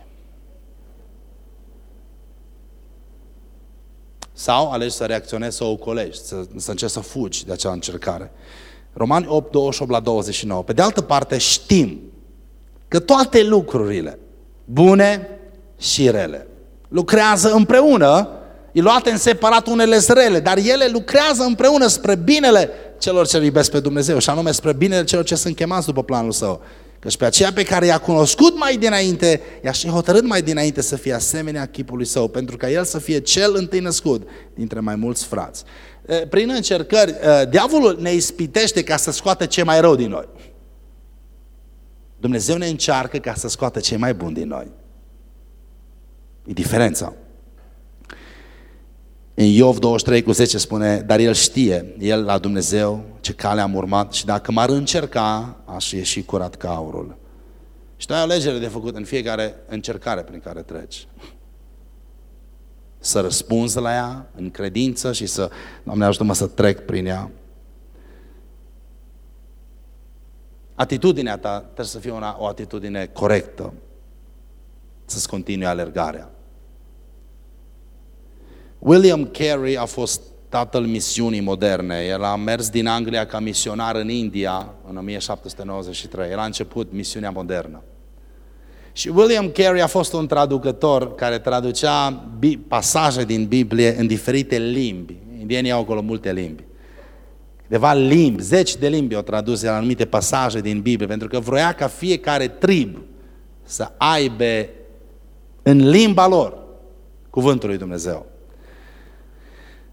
Speaker 1: Sau alegi să reacționezi, să o colegi, să, să încerci să fugi de acea încercare. Romani 8, 28 la 29. Pe de altă parte știm că toate lucrurile, bune și rele, lucrează împreună, e luate în separat unele rele, dar ele lucrează împreună spre binele celor ce iubesc pe Dumnezeu și anume spre binele celor ce sunt chemați după planul său. Căci pe aceea pe care i-a cunoscut mai dinainte, i-a și hotărât mai dinainte să fie asemenea chipului său, pentru ca el să fie cel întâi născut dintre mai mulți frați. Prin încercări, diavolul ne ispitește ca să scoată ce mai rău din noi. Dumnezeu ne încearcă ca să scoată ce mai bun din noi. E diferența. În Iov 23 cu 10 spune, dar el știe, el la Dumnezeu, ce cale am urmat și dacă m-ar încerca, aș ieși curat ca aurul. Și tu ai alegere de făcut în fiecare încercare prin care treci. Să răspunzi la ea în credință și să, Doamne, ajută-mă să trec prin ea. Atitudinea ta trebuie să fie una, o atitudine corectă. Să-ți continui alergarea. William Carey a fost tatăl misiunii moderne. El a mers din Anglia ca misionar în India în 1793. El a început misiunea modernă. Și William Carey a fost un traducător care traducea pasaje din Biblie în diferite limbi. Indienii au acolo multe limbi. Câteva limbi, zeci de limbi au tradus la anumite pasaje din Biblie, pentru că vroia ca fiecare trib să aibă în limba lor cuvântul lui Dumnezeu.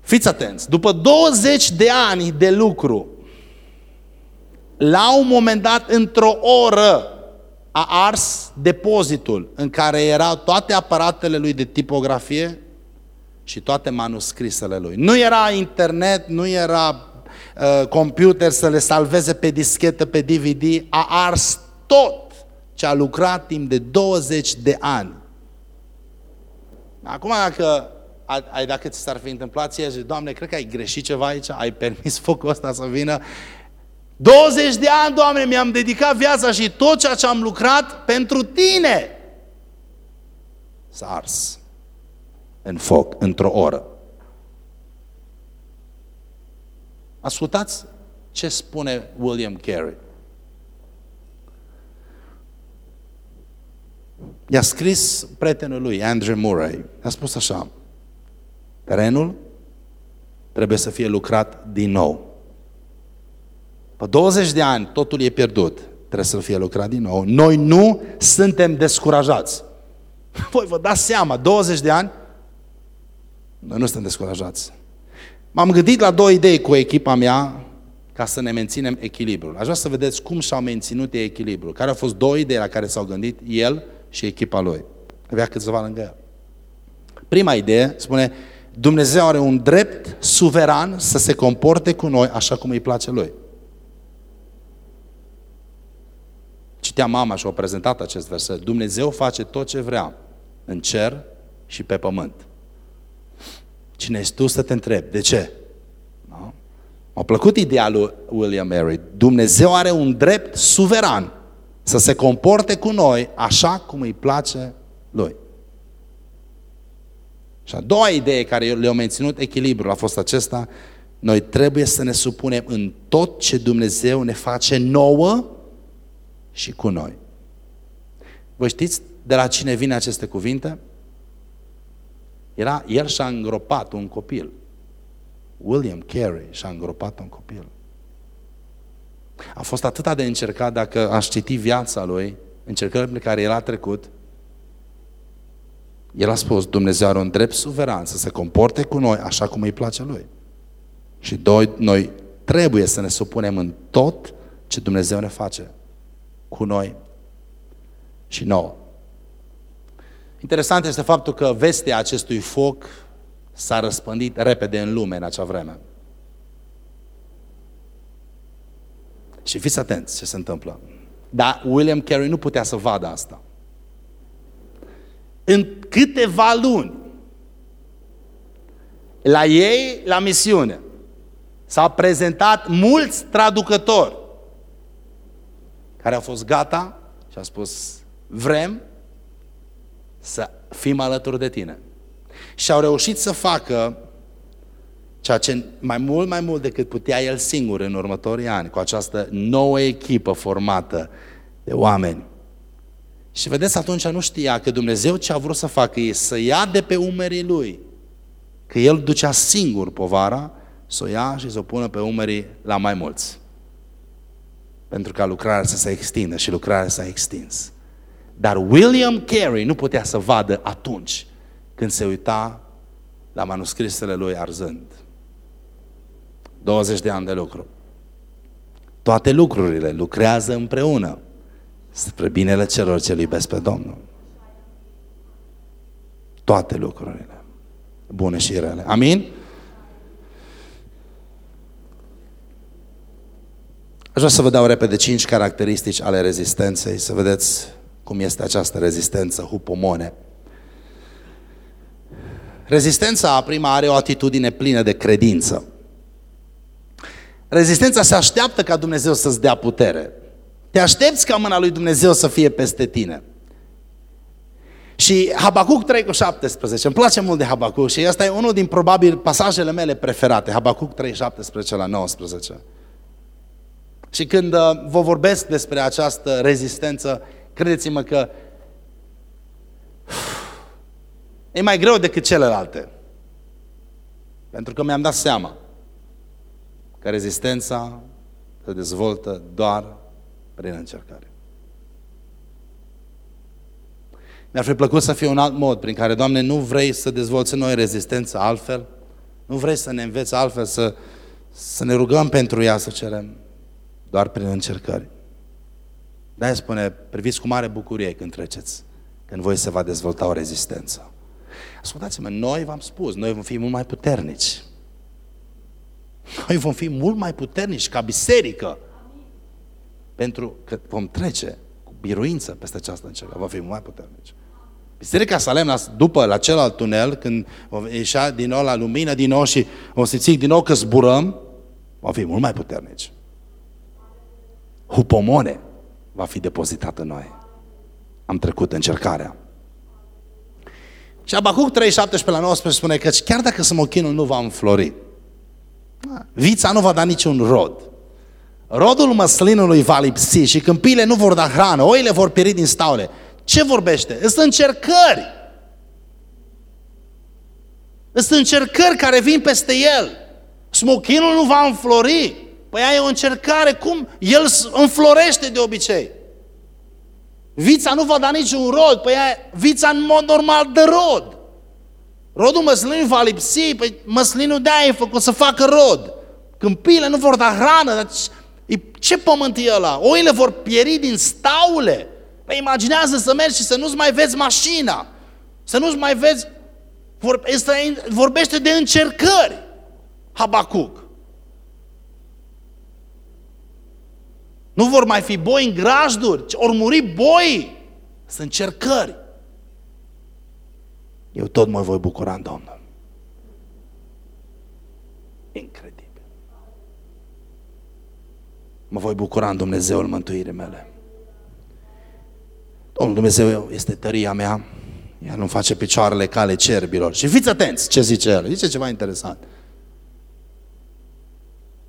Speaker 1: Fiți atenți, după 20 de ani de lucru, la un moment dat, într-o oră, a ars depozitul în care erau toate aparatele lui de tipografie și toate manuscrisele lui. Nu era internet, nu era uh, computer să le salveze pe dischetă, pe DVD, a ars tot ce a lucrat timp de 20 de ani. Acum, dacă ai, dacă ți s-ar fi întâmplat ție, zici, Doamne, cred că ai greșit ceva aici, ai permis focul ăsta să vină. 20 de ani, Doamne, mi-am dedicat viața și tot ceea ce am lucrat pentru Tine s-a ars în foc, într-o oră. Ascultați ce spune William Carey. I-a scris prietenul lui, Andrew Murray. A spus așa, terenul trebuie să fie lucrat din nou. Pe 20 de ani totul e pierdut. Trebuie să fie lucrat din nou. Noi nu suntem descurajați. *laughs* Voi vă dați seama, 20 de ani, noi nu suntem descurajați. M-am gândit la două idei cu echipa mea ca să ne menținem echilibrul. Aș vrea să vedeți cum și-au menținut ei echilibrul. Care au fost două idei la care s-au gândit el și echipa lui. Avea câțiva lângă el. Prima idee spune, Dumnezeu are un drept suveran să se comporte cu noi așa cum îi place lui. Citea mama și a prezentat acest verset. Dumnezeu face tot ce vrea în cer și pe pământ. Cine ești tu să te întrebi? De ce? Da? M-a plăcut ideea lui William Mary. Dumnezeu are un drept suveran să se comporte cu noi așa cum îi place lui. Și a doua idee care le-au menținut echilibrul a fost acesta, noi trebuie să ne supunem în tot ce Dumnezeu ne face nouă și cu noi. Vă știți de la cine vine aceste cuvinte? Era, el și-a îngropat un copil. William Carey și-a îngropat un copil. A fost atât de încercat dacă aș citi viața lui, încercările pe care el a trecut, el a spus, Dumnezeu are un drept suveran să se comporte cu noi așa cum îi place lui. Și doi, noi trebuie să ne supunem în tot ce Dumnezeu ne face cu noi și nouă. Interesant este faptul că vestea acestui foc s-a răspândit repede în lume în acea vreme. Și fiți atenți ce se întâmplă. Dar William Carey nu putea să vadă asta. În câteva luni, la ei, la misiune, s-au prezentat mulți traducători care au fost gata și au spus vrem să fim alături de tine. Și au reușit să facă ceea ce mai mult, mai mult decât putea el singur în următorii ani, cu această nouă echipă formată de oameni. Și vedeți, atunci nu știa că Dumnezeu ce a vrut să facă e să ia de pe umerii lui, că el ducea singur povara, să o ia și să o pună pe umerii la mai mulți. Pentru ca lucrarea să se extindă și lucrarea s-a extins. Dar William Carey nu putea să vadă atunci când se uita la manuscrisele lui arzând. 20 de ani de lucru. Toate lucrurile lucrează împreună spre binele celor ce iubesc pe Domnul. Toate lucrurile. Bune și rele. Amin? Aș vrea să vă dau repede cinci caracteristici ale rezistenței, să vedeți cum este această rezistență, hupomone. Rezistența prima are o atitudine plină de credință. Rezistența se așteaptă ca Dumnezeu să-ți dea putere. Te aștepți ca mâna lui Dumnezeu să fie peste tine. Și Habacuc 3 cu 17, îmi place mult de Habacuc și asta e unul din probabil pasajele mele preferate, Habacuc 3, 17 la 19. Și când uh, vă vorbesc despre această rezistență, credeți-mă că *sighs* e mai greu decât celelalte. Pentru că mi-am dat seama că rezistența se dezvoltă doar prin încercare. Mi-ar fi plăcut să fie un alt mod prin care, Doamne, nu vrei să dezvolți noi rezistență altfel, nu vrei să ne înveți altfel, să, să ne rugăm pentru ea, să cerem doar prin încercări. de spune, priviți cu mare bucurie când treceți, când voi se va dezvolta o rezistență. Ascultați-mă, noi v-am spus, noi vom fi mult mai puternici. Noi vom fi mult mai puternici ca biserică. Pentru că vom trece cu biruință peste această încercare. Vom fi mult mai puternici. Biserica Salem, după la celălalt tunel, când vom ieșa din nou la lumină din nou și vom simți din nou că zburăm, vom fi mult mai puternici. hupomone va fi depozitat în noi. Am trecut încercarea. Și Abacuc 3, 17 la 19 spune că chiar dacă smochinul nu va înflori, vița nu va da niciun rod. Rodul măslinului va lipsi și câmpiile nu vor da hrană, oile vor pieri din staule. Ce vorbește? Sunt încercări. Sunt încercări care vin peste el. Smochinul nu va înflori. Păi aia e o încercare. Cum? El înflorește de obicei. Vița nu va da niciun rod. Păi aia, vița în mod normal dă rod. Rodul măslinului va lipsi. Păi măslinul de aia e făcut să facă rod. Câmpiile nu vor da hrană. Dar ce pământ e ăla? Oile vor pieri din staule. Păi imaginează să mergi și să nu-ți mai vezi mașina. Să nu-ți mai vezi... Vorbește de încercări. Habacuc. Nu vor mai fi boi în grajduri, ori muri boi. Sunt încercări. Eu tot mă voi bucura în Domnul. Incredibil. Mă voi bucura în Dumnezeul mântuirii mele. Domnul Dumnezeu este tăria mea, El nu face picioarele cale cerbilor. Și fiți atenți ce zice El. Zice ceva interesant.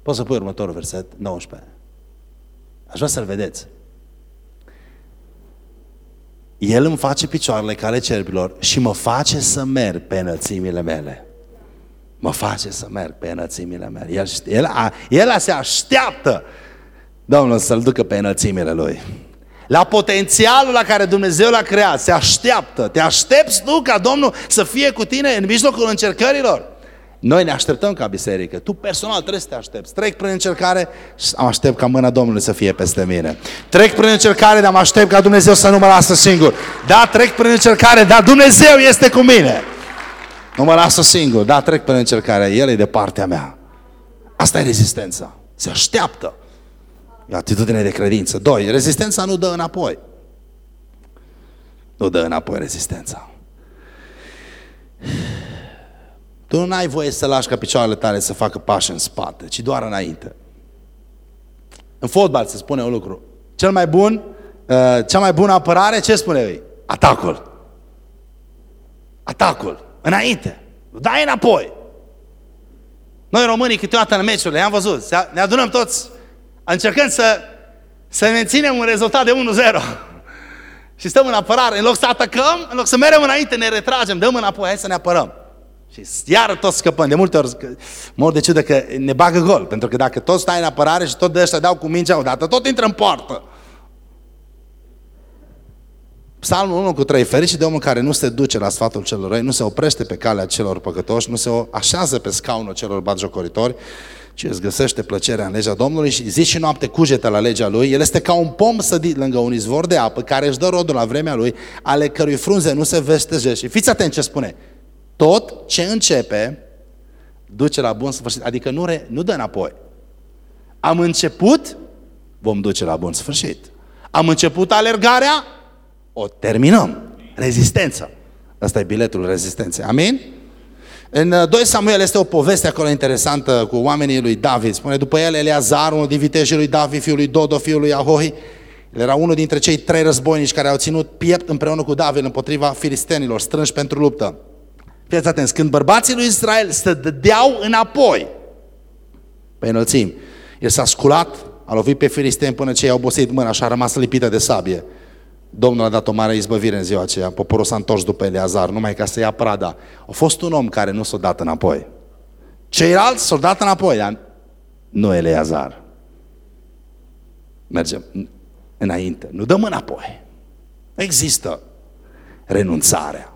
Speaker 1: Poți să pui următorul verset, 19. Aș vrea să-l vedeți. El îmi face picioarele cale cerbilor și mă face să merg pe înălțimile mele. Mă face să merg pe înălțimile mele. El, el, a, el se așteaptă Domnul să-l ducă pe înălțimile lui. La potențialul la care Dumnezeu l-a creat. Se așteaptă. Te aștepți tu ca Domnul să fie cu tine în mijlocul încercărilor? Noi ne așteptăm ca biserică. Tu personal trebuie să te aștepți. Trec prin încercare și am aștept ca mâna Domnului să fie peste mine. Trec prin încercare, dar mă aștept ca Dumnezeu să nu mă lasă singur. Da, trec prin încercare, dar Dumnezeu este cu mine. Nu mă lasă singur. Da, trec prin încercare. El e de partea mea. Asta e rezistența. Se așteaptă. E o atitudine de credință. Doi, rezistența nu dă înapoi. Nu dă înapoi rezistența. Tu nu ai voie să lași ca picioarele tale să facă pași în spate, ci doar înainte. În fotbal se spune un lucru. Cel mai bun, uh, cea mai bună apărare, ce spune ei? Atacul. Atacul. Înainte. Dai înapoi. Noi românii câteodată în meciurile, am văzut, ne adunăm toți, încercăm să, să menținem un rezultat de 1-0. Și stăm în apărare, în loc să atacăm, în loc să mergem înainte, ne retragem, dăm înapoi, hai să ne apărăm. Și iar toți scăpăm. De multe ori mor de ciudă că ne bagă gol. Pentru că dacă toți stai în apărare și tot de ăștia dau cu mingea odată, tot intră în poartă. Psalmul 1 cu 3, ferici de omul care nu se duce la sfatul celor răi, nu se oprește pe calea celor păcătoși, nu se așează pe scaunul celor batjocoritori, ci îți găsește plăcerea în legea Domnului și zi și noapte cugete la legea Lui. El este ca un pom sădit lângă un izvor de apă care își dă rodul la vremea Lui, ale cărui frunze nu se vestejește. Și fiți atenți ce spune tot ce începe duce la bun sfârșit. Adică nu, re, nu dă înapoi. Am început, vom duce la bun sfârșit. Am început alergarea, o terminăm. Rezistență. Asta e biletul rezistenței. Amin? În 2 uh, Samuel este o poveste acolo interesantă cu oamenii lui David. Spune, după el Eleazar, unul din vitejii lui David, fiul lui Dodo, fiul lui Ahohi, el era unul dintre cei trei războinici care au ținut piept împreună cu David împotriva filistenilor, strânși pentru luptă. Fiți atenți, când bărbații lui Israel se dădeau înapoi pe înălțimi, el s-a sculat, a lovit pe filisteni până ce i-a obosit mâna și a rămas lipită de sabie. Domnul a dat o mare izbăvire în ziua aceea. Poporul s-a întors după Eleazar, numai ca să ia prada. A fost un om care nu s-a dat înapoi. Ceilalți s-au dat înapoi, dar nu Eleazar. Mergem înainte, nu dăm înapoi. Există renunțarea.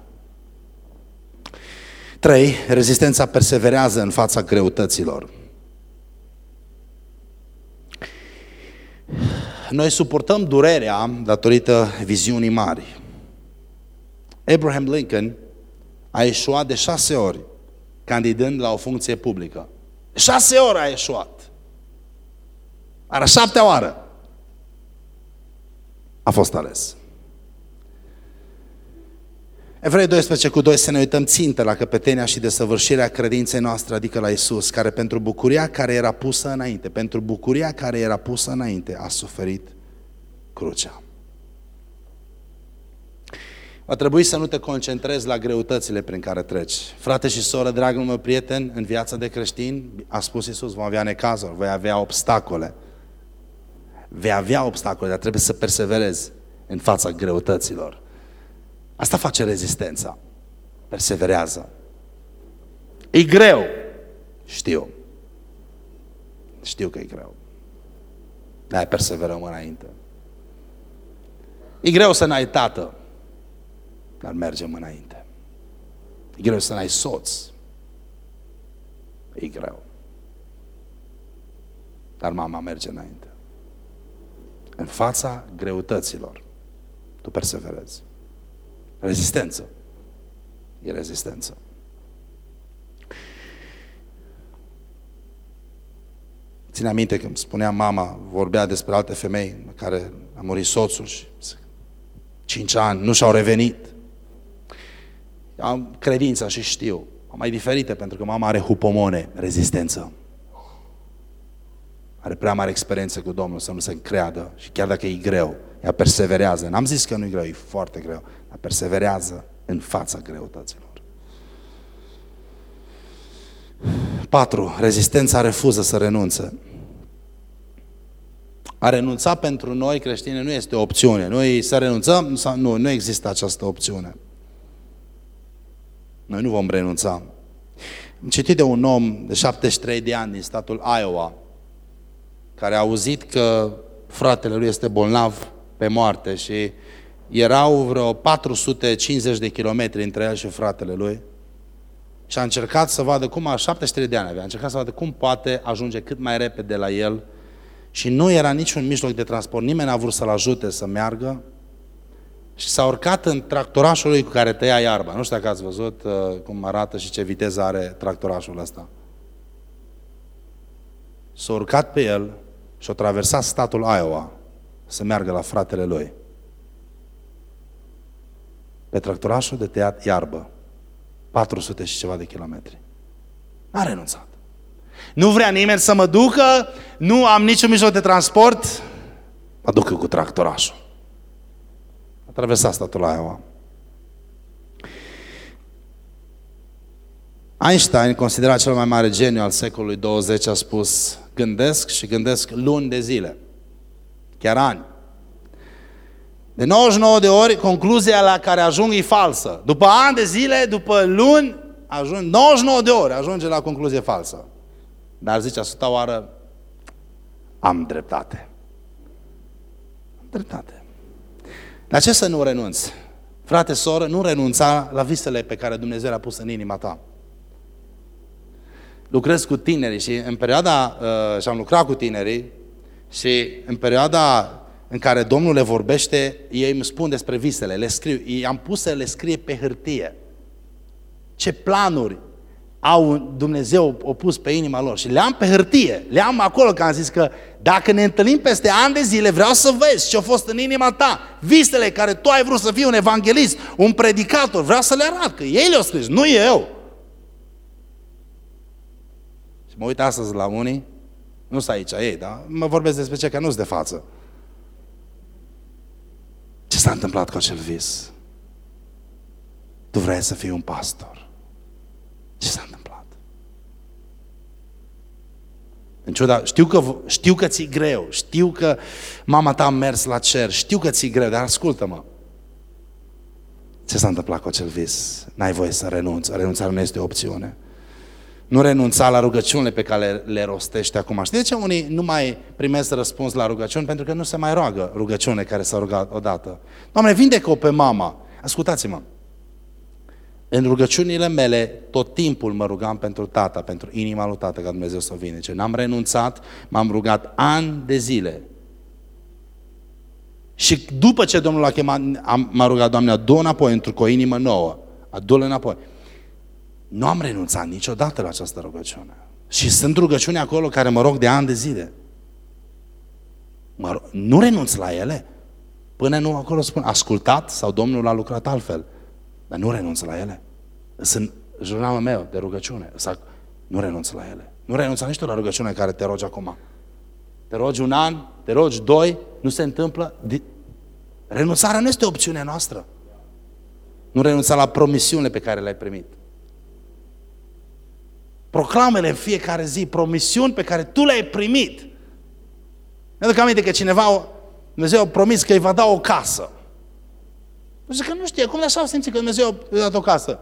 Speaker 1: 3. Rezistența perseverează în fața greutăților. Noi suportăm durerea datorită viziunii mari. Abraham Lincoln a ieșuat de șase ori candidând la o funcție publică. Șase ori a ieșuat. Ara șaptea oară a fost ales. Evrei 12 cu 2 să ne uităm țintă la căpetenia și desăvârșirea credinței noastre, adică la Isus, care pentru bucuria care era pusă înainte, pentru bucuria care era pusă înainte, a suferit crucea. Va trebui să nu te concentrezi la greutățile prin care treci. Frate și soră, dragul meu prieten, în viața de creștin, a spus Iisus, vom avea necazuri, voi avea obstacole. Vei avea obstacole, dar trebuie să perseverezi în fața greutăților. Asta face rezistența. Perseverează. E greu. Știu. Știu că e greu. Dar perseverăm înainte. E greu să n-ai tată, dar mergem înainte. E greu să n-ai soț. E greu. Dar mama merge înainte. În fața greutăților, tu perseverezi. Rezistență. E rezistență. Ține aminte când spunea mama, vorbea despre alte femei care a murit soțul și cinci ani, nu și-au revenit. Am credința și știu. Am mai diferite pentru că mama are hupomone, rezistență. Are prea mare experiență cu Domnul să nu se încreadă și chiar dacă e greu, ea perseverează. N-am zis că nu e greu, e foarte greu, dar perseverează în fața greutăților. 4. Rezistența refuză să renunțe. A renunța pentru noi creștini nu este o opțiune. Noi să renunțăm, sau nu, nu există această opțiune. Noi nu vom renunța. Am citit de un om de 73 de ani din statul Iowa, care a auzit că fratele lui este bolnav pe moarte și erau vreo 450 de kilometri între el și fratele lui și a încercat să vadă cum, a 73 de ani avea, a încercat să vadă cum poate ajunge cât mai repede la el și nu era niciun mijloc de transport, nimeni n-a vrut să-l ajute să meargă și s-a urcat în tractorașul lui cu care tăia iarba. Nu știu dacă ați văzut uh, cum arată și ce viteză are tractorașul ăsta. S-a urcat pe el și a traversat statul Iowa să meargă la fratele lui. Pe tractorașul de tăiat iarbă. 400 și ceva de kilometri. A renunțat. Nu vrea nimeni să mă ducă, nu am niciun mijloc de transport, mă duc eu cu tractorașul. A traversat statul Iowa. Einstein, considerat cel mai mare geniu al secolului 20, a spus gândesc și gândesc luni de zile, chiar ani. De 99 de ori, concluzia la care ajung e falsă. După ani de zile, după luni, ajung, 99 de ori ajunge la concluzie falsă. Dar zice, a suta oară, am dreptate. Am dreptate. La ce să nu renunți? Frate, soră, nu renunța la visele pe care Dumnezeu le-a pus în inima ta. Lucrez cu tinerii și în perioada, uh, și am lucrat cu tinerii, și în perioada în care Domnul le vorbește, ei îmi spun despre visele, le scriu, i-am pus să le scrie pe hârtie. Ce planuri au Dumnezeu opus pe inima lor și le am pe hârtie, le am acolo, că am zis că dacă ne întâlnim peste ani de zile, vreau să vezi ce a fost în inima ta, visele care tu ai vrut să fii un evanghelist, un predicator, vreau să le arăt, că ei le-au scris, nu eu. Și mă uit astăzi la unii, nu sunt aici ei, dar mă vorbesc despre cei care nu sunt de față. Ce s-a întâmplat cu acel vis? Tu vrei să fii un pastor. Ce s-a întâmplat? În ciuda, știu că, știu că ți-e greu, știu că mama ta a mers la cer, știu că ți-e greu, dar ascultă-mă. Ce s-a întâmplat cu acel vis? N-ai voie să renunți. Renunțarea nu este o opțiune. Nu renunța la rugăciunile pe care le, le rostește acum. Știi de ce unii nu mai primesc răspuns la rugăciuni? Pentru că nu se mai roagă rugăciune care s-a rugat odată. Doamne, vindecă-o pe mama. Ascultați-mă. În rugăciunile mele, tot timpul mă rugam pentru tata, pentru inima lui tata, ca Dumnezeu să o vindece. N-am renunțat, m-am rugat ani de zile. Și după ce Domnul a chemat, m-a rugat, Doamne, adu înapoi, într o inimă nouă. Adu-l înapoi. Nu am renunțat niciodată la această rugăciune. Și sunt rugăciuni acolo care mă rog de ani de zile. Mă rog, nu renunț la ele. Până nu acolo spun, ascultat sau Domnul a lucrat altfel. Dar nu renunță la ele. Sunt jurnalul meu de rugăciune. Nu renunță la ele. Nu renunța nici tu la rugăciune care te rogi acum. Te rogi un an, te rogi doi, nu se întâmplă. Renunțarea nu este opțiunea noastră. Nu renunța la promisiunile pe care le-ai primit. Proclamele în fiecare zi, promisiuni pe care tu le-ai primit. Mi-aduc aminte că cineva, Dumnezeu a promis că îi va da o casă. Nu zic că nu știe, cum de așa simți că Dumnezeu i-a dat o casă?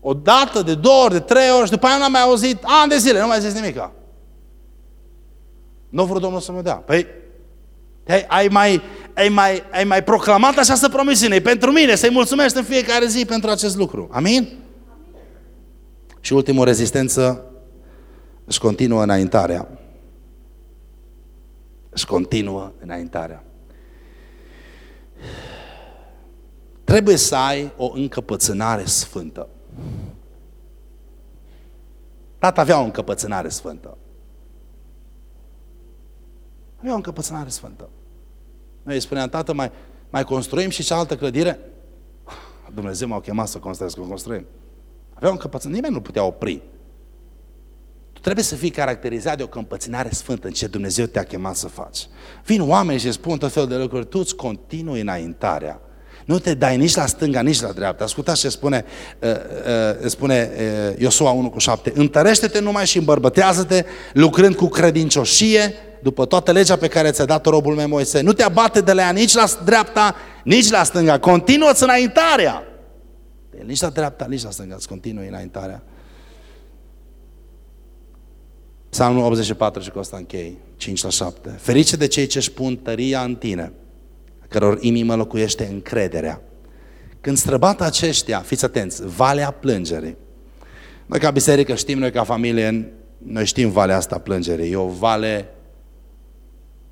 Speaker 1: O dată, de două ori, de trei ori și după aia nu am mai auzit ani de zile, nu mai zis nimic. Nu vreau Domnul să mă dea. Păi, ai, ai, mai, ai, mai, ai mai proclamat această promisiune pentru mine, să-i mulțumesc în fiecare zi pentru acest lucru. Amin? Și ultimul, rezistență își continuă înaintarea. Își continuă înaintarea. Trebuie să ai o încăpățânare sfântă. Tata avea o încăpățânare sfântă. Avea o încăpățânare sfântă. Noi îi spuneam, tată, mai, mai construim și cealaltă clădire? Dumnezeu m-a chemat să construiesc, o construim. Avea o încăpățânare, nimeni nu putea opri. Tu trebuie să fii caracterizat de o încăpățânare sfântă în ce Dumnezeu te-a chemat să faci. Vin oameni și spun tot felul de lucruri, tu îți continui înaintarea. Nu te dai nici la stânga, nici la dreapta. Ascultați ce spune, uh, uh, spune uh, Iosua 1 cu 7. Întărește-te numai și îmbărbătează-te, lucrând cu credincioșie, după toată legea pe care ți-a dat robul meu Moise. Nu te abate de la ea nici la dreapta, nici la stânga. Continuă-ți înaintarea. Nici la dreapta, nici la stânga, îți continui înaintarea. Psalmul 84 și cu asta închei, 5 la 7. Ferice de cei ce își pun tăria în tine, căror inimă locuiește încrederea. Când străbat aceștia, fiți atenți, valea plângerii. Noi ca biserică știm, noi ca familie, noi știm valea asta plângerii. E o vale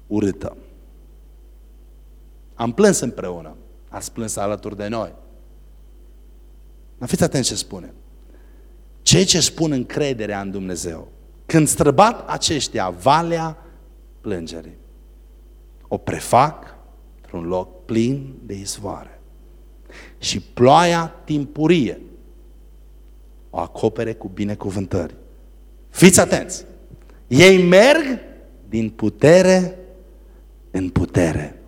Speaker 1: urâtă. Am plâns împreună. Ați plâns alături de noi. Dar fiți atenți ce spune. Cei ce spun încrederea în Dumnezeu, când străbat aceștia valea plângerii, o prefac într-un loc plin de izvoare. Și ploaia timpurie o acopere cu binecuvântări. Fiți atenți! Ei merg din putere în putere.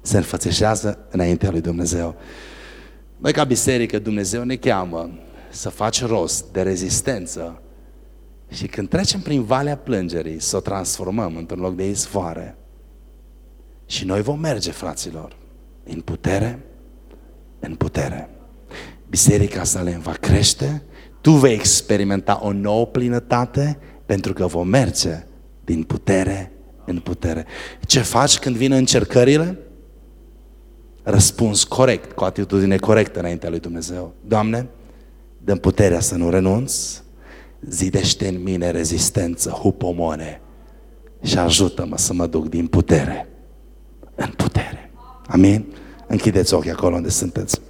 Speaker 1: Se înfățeșează înaintea lui Dumnezeu. Noi ca biserică, Dumnezeu ne cheamă să faci rost de rezistență și când trecem prin valea plângerii, să o transformăm într-un loc de izvoare. Și noi vom merge, fraților, în putere, în putere. Biserica Salem va crește, tu vei experimenta o nouă plinătate, pentru că vom merge din putere în putere. Ce faci când vin încercările? Răspuns corect, cu atitudine corectă înaintea lui Dumnezeu. Doamne, dă puterea să nu renunț, zidește în mine rezistență, hupomone și ajută-mă să mă duc din putere în putere. Amin? Închideți ochii acolo unde sunteți.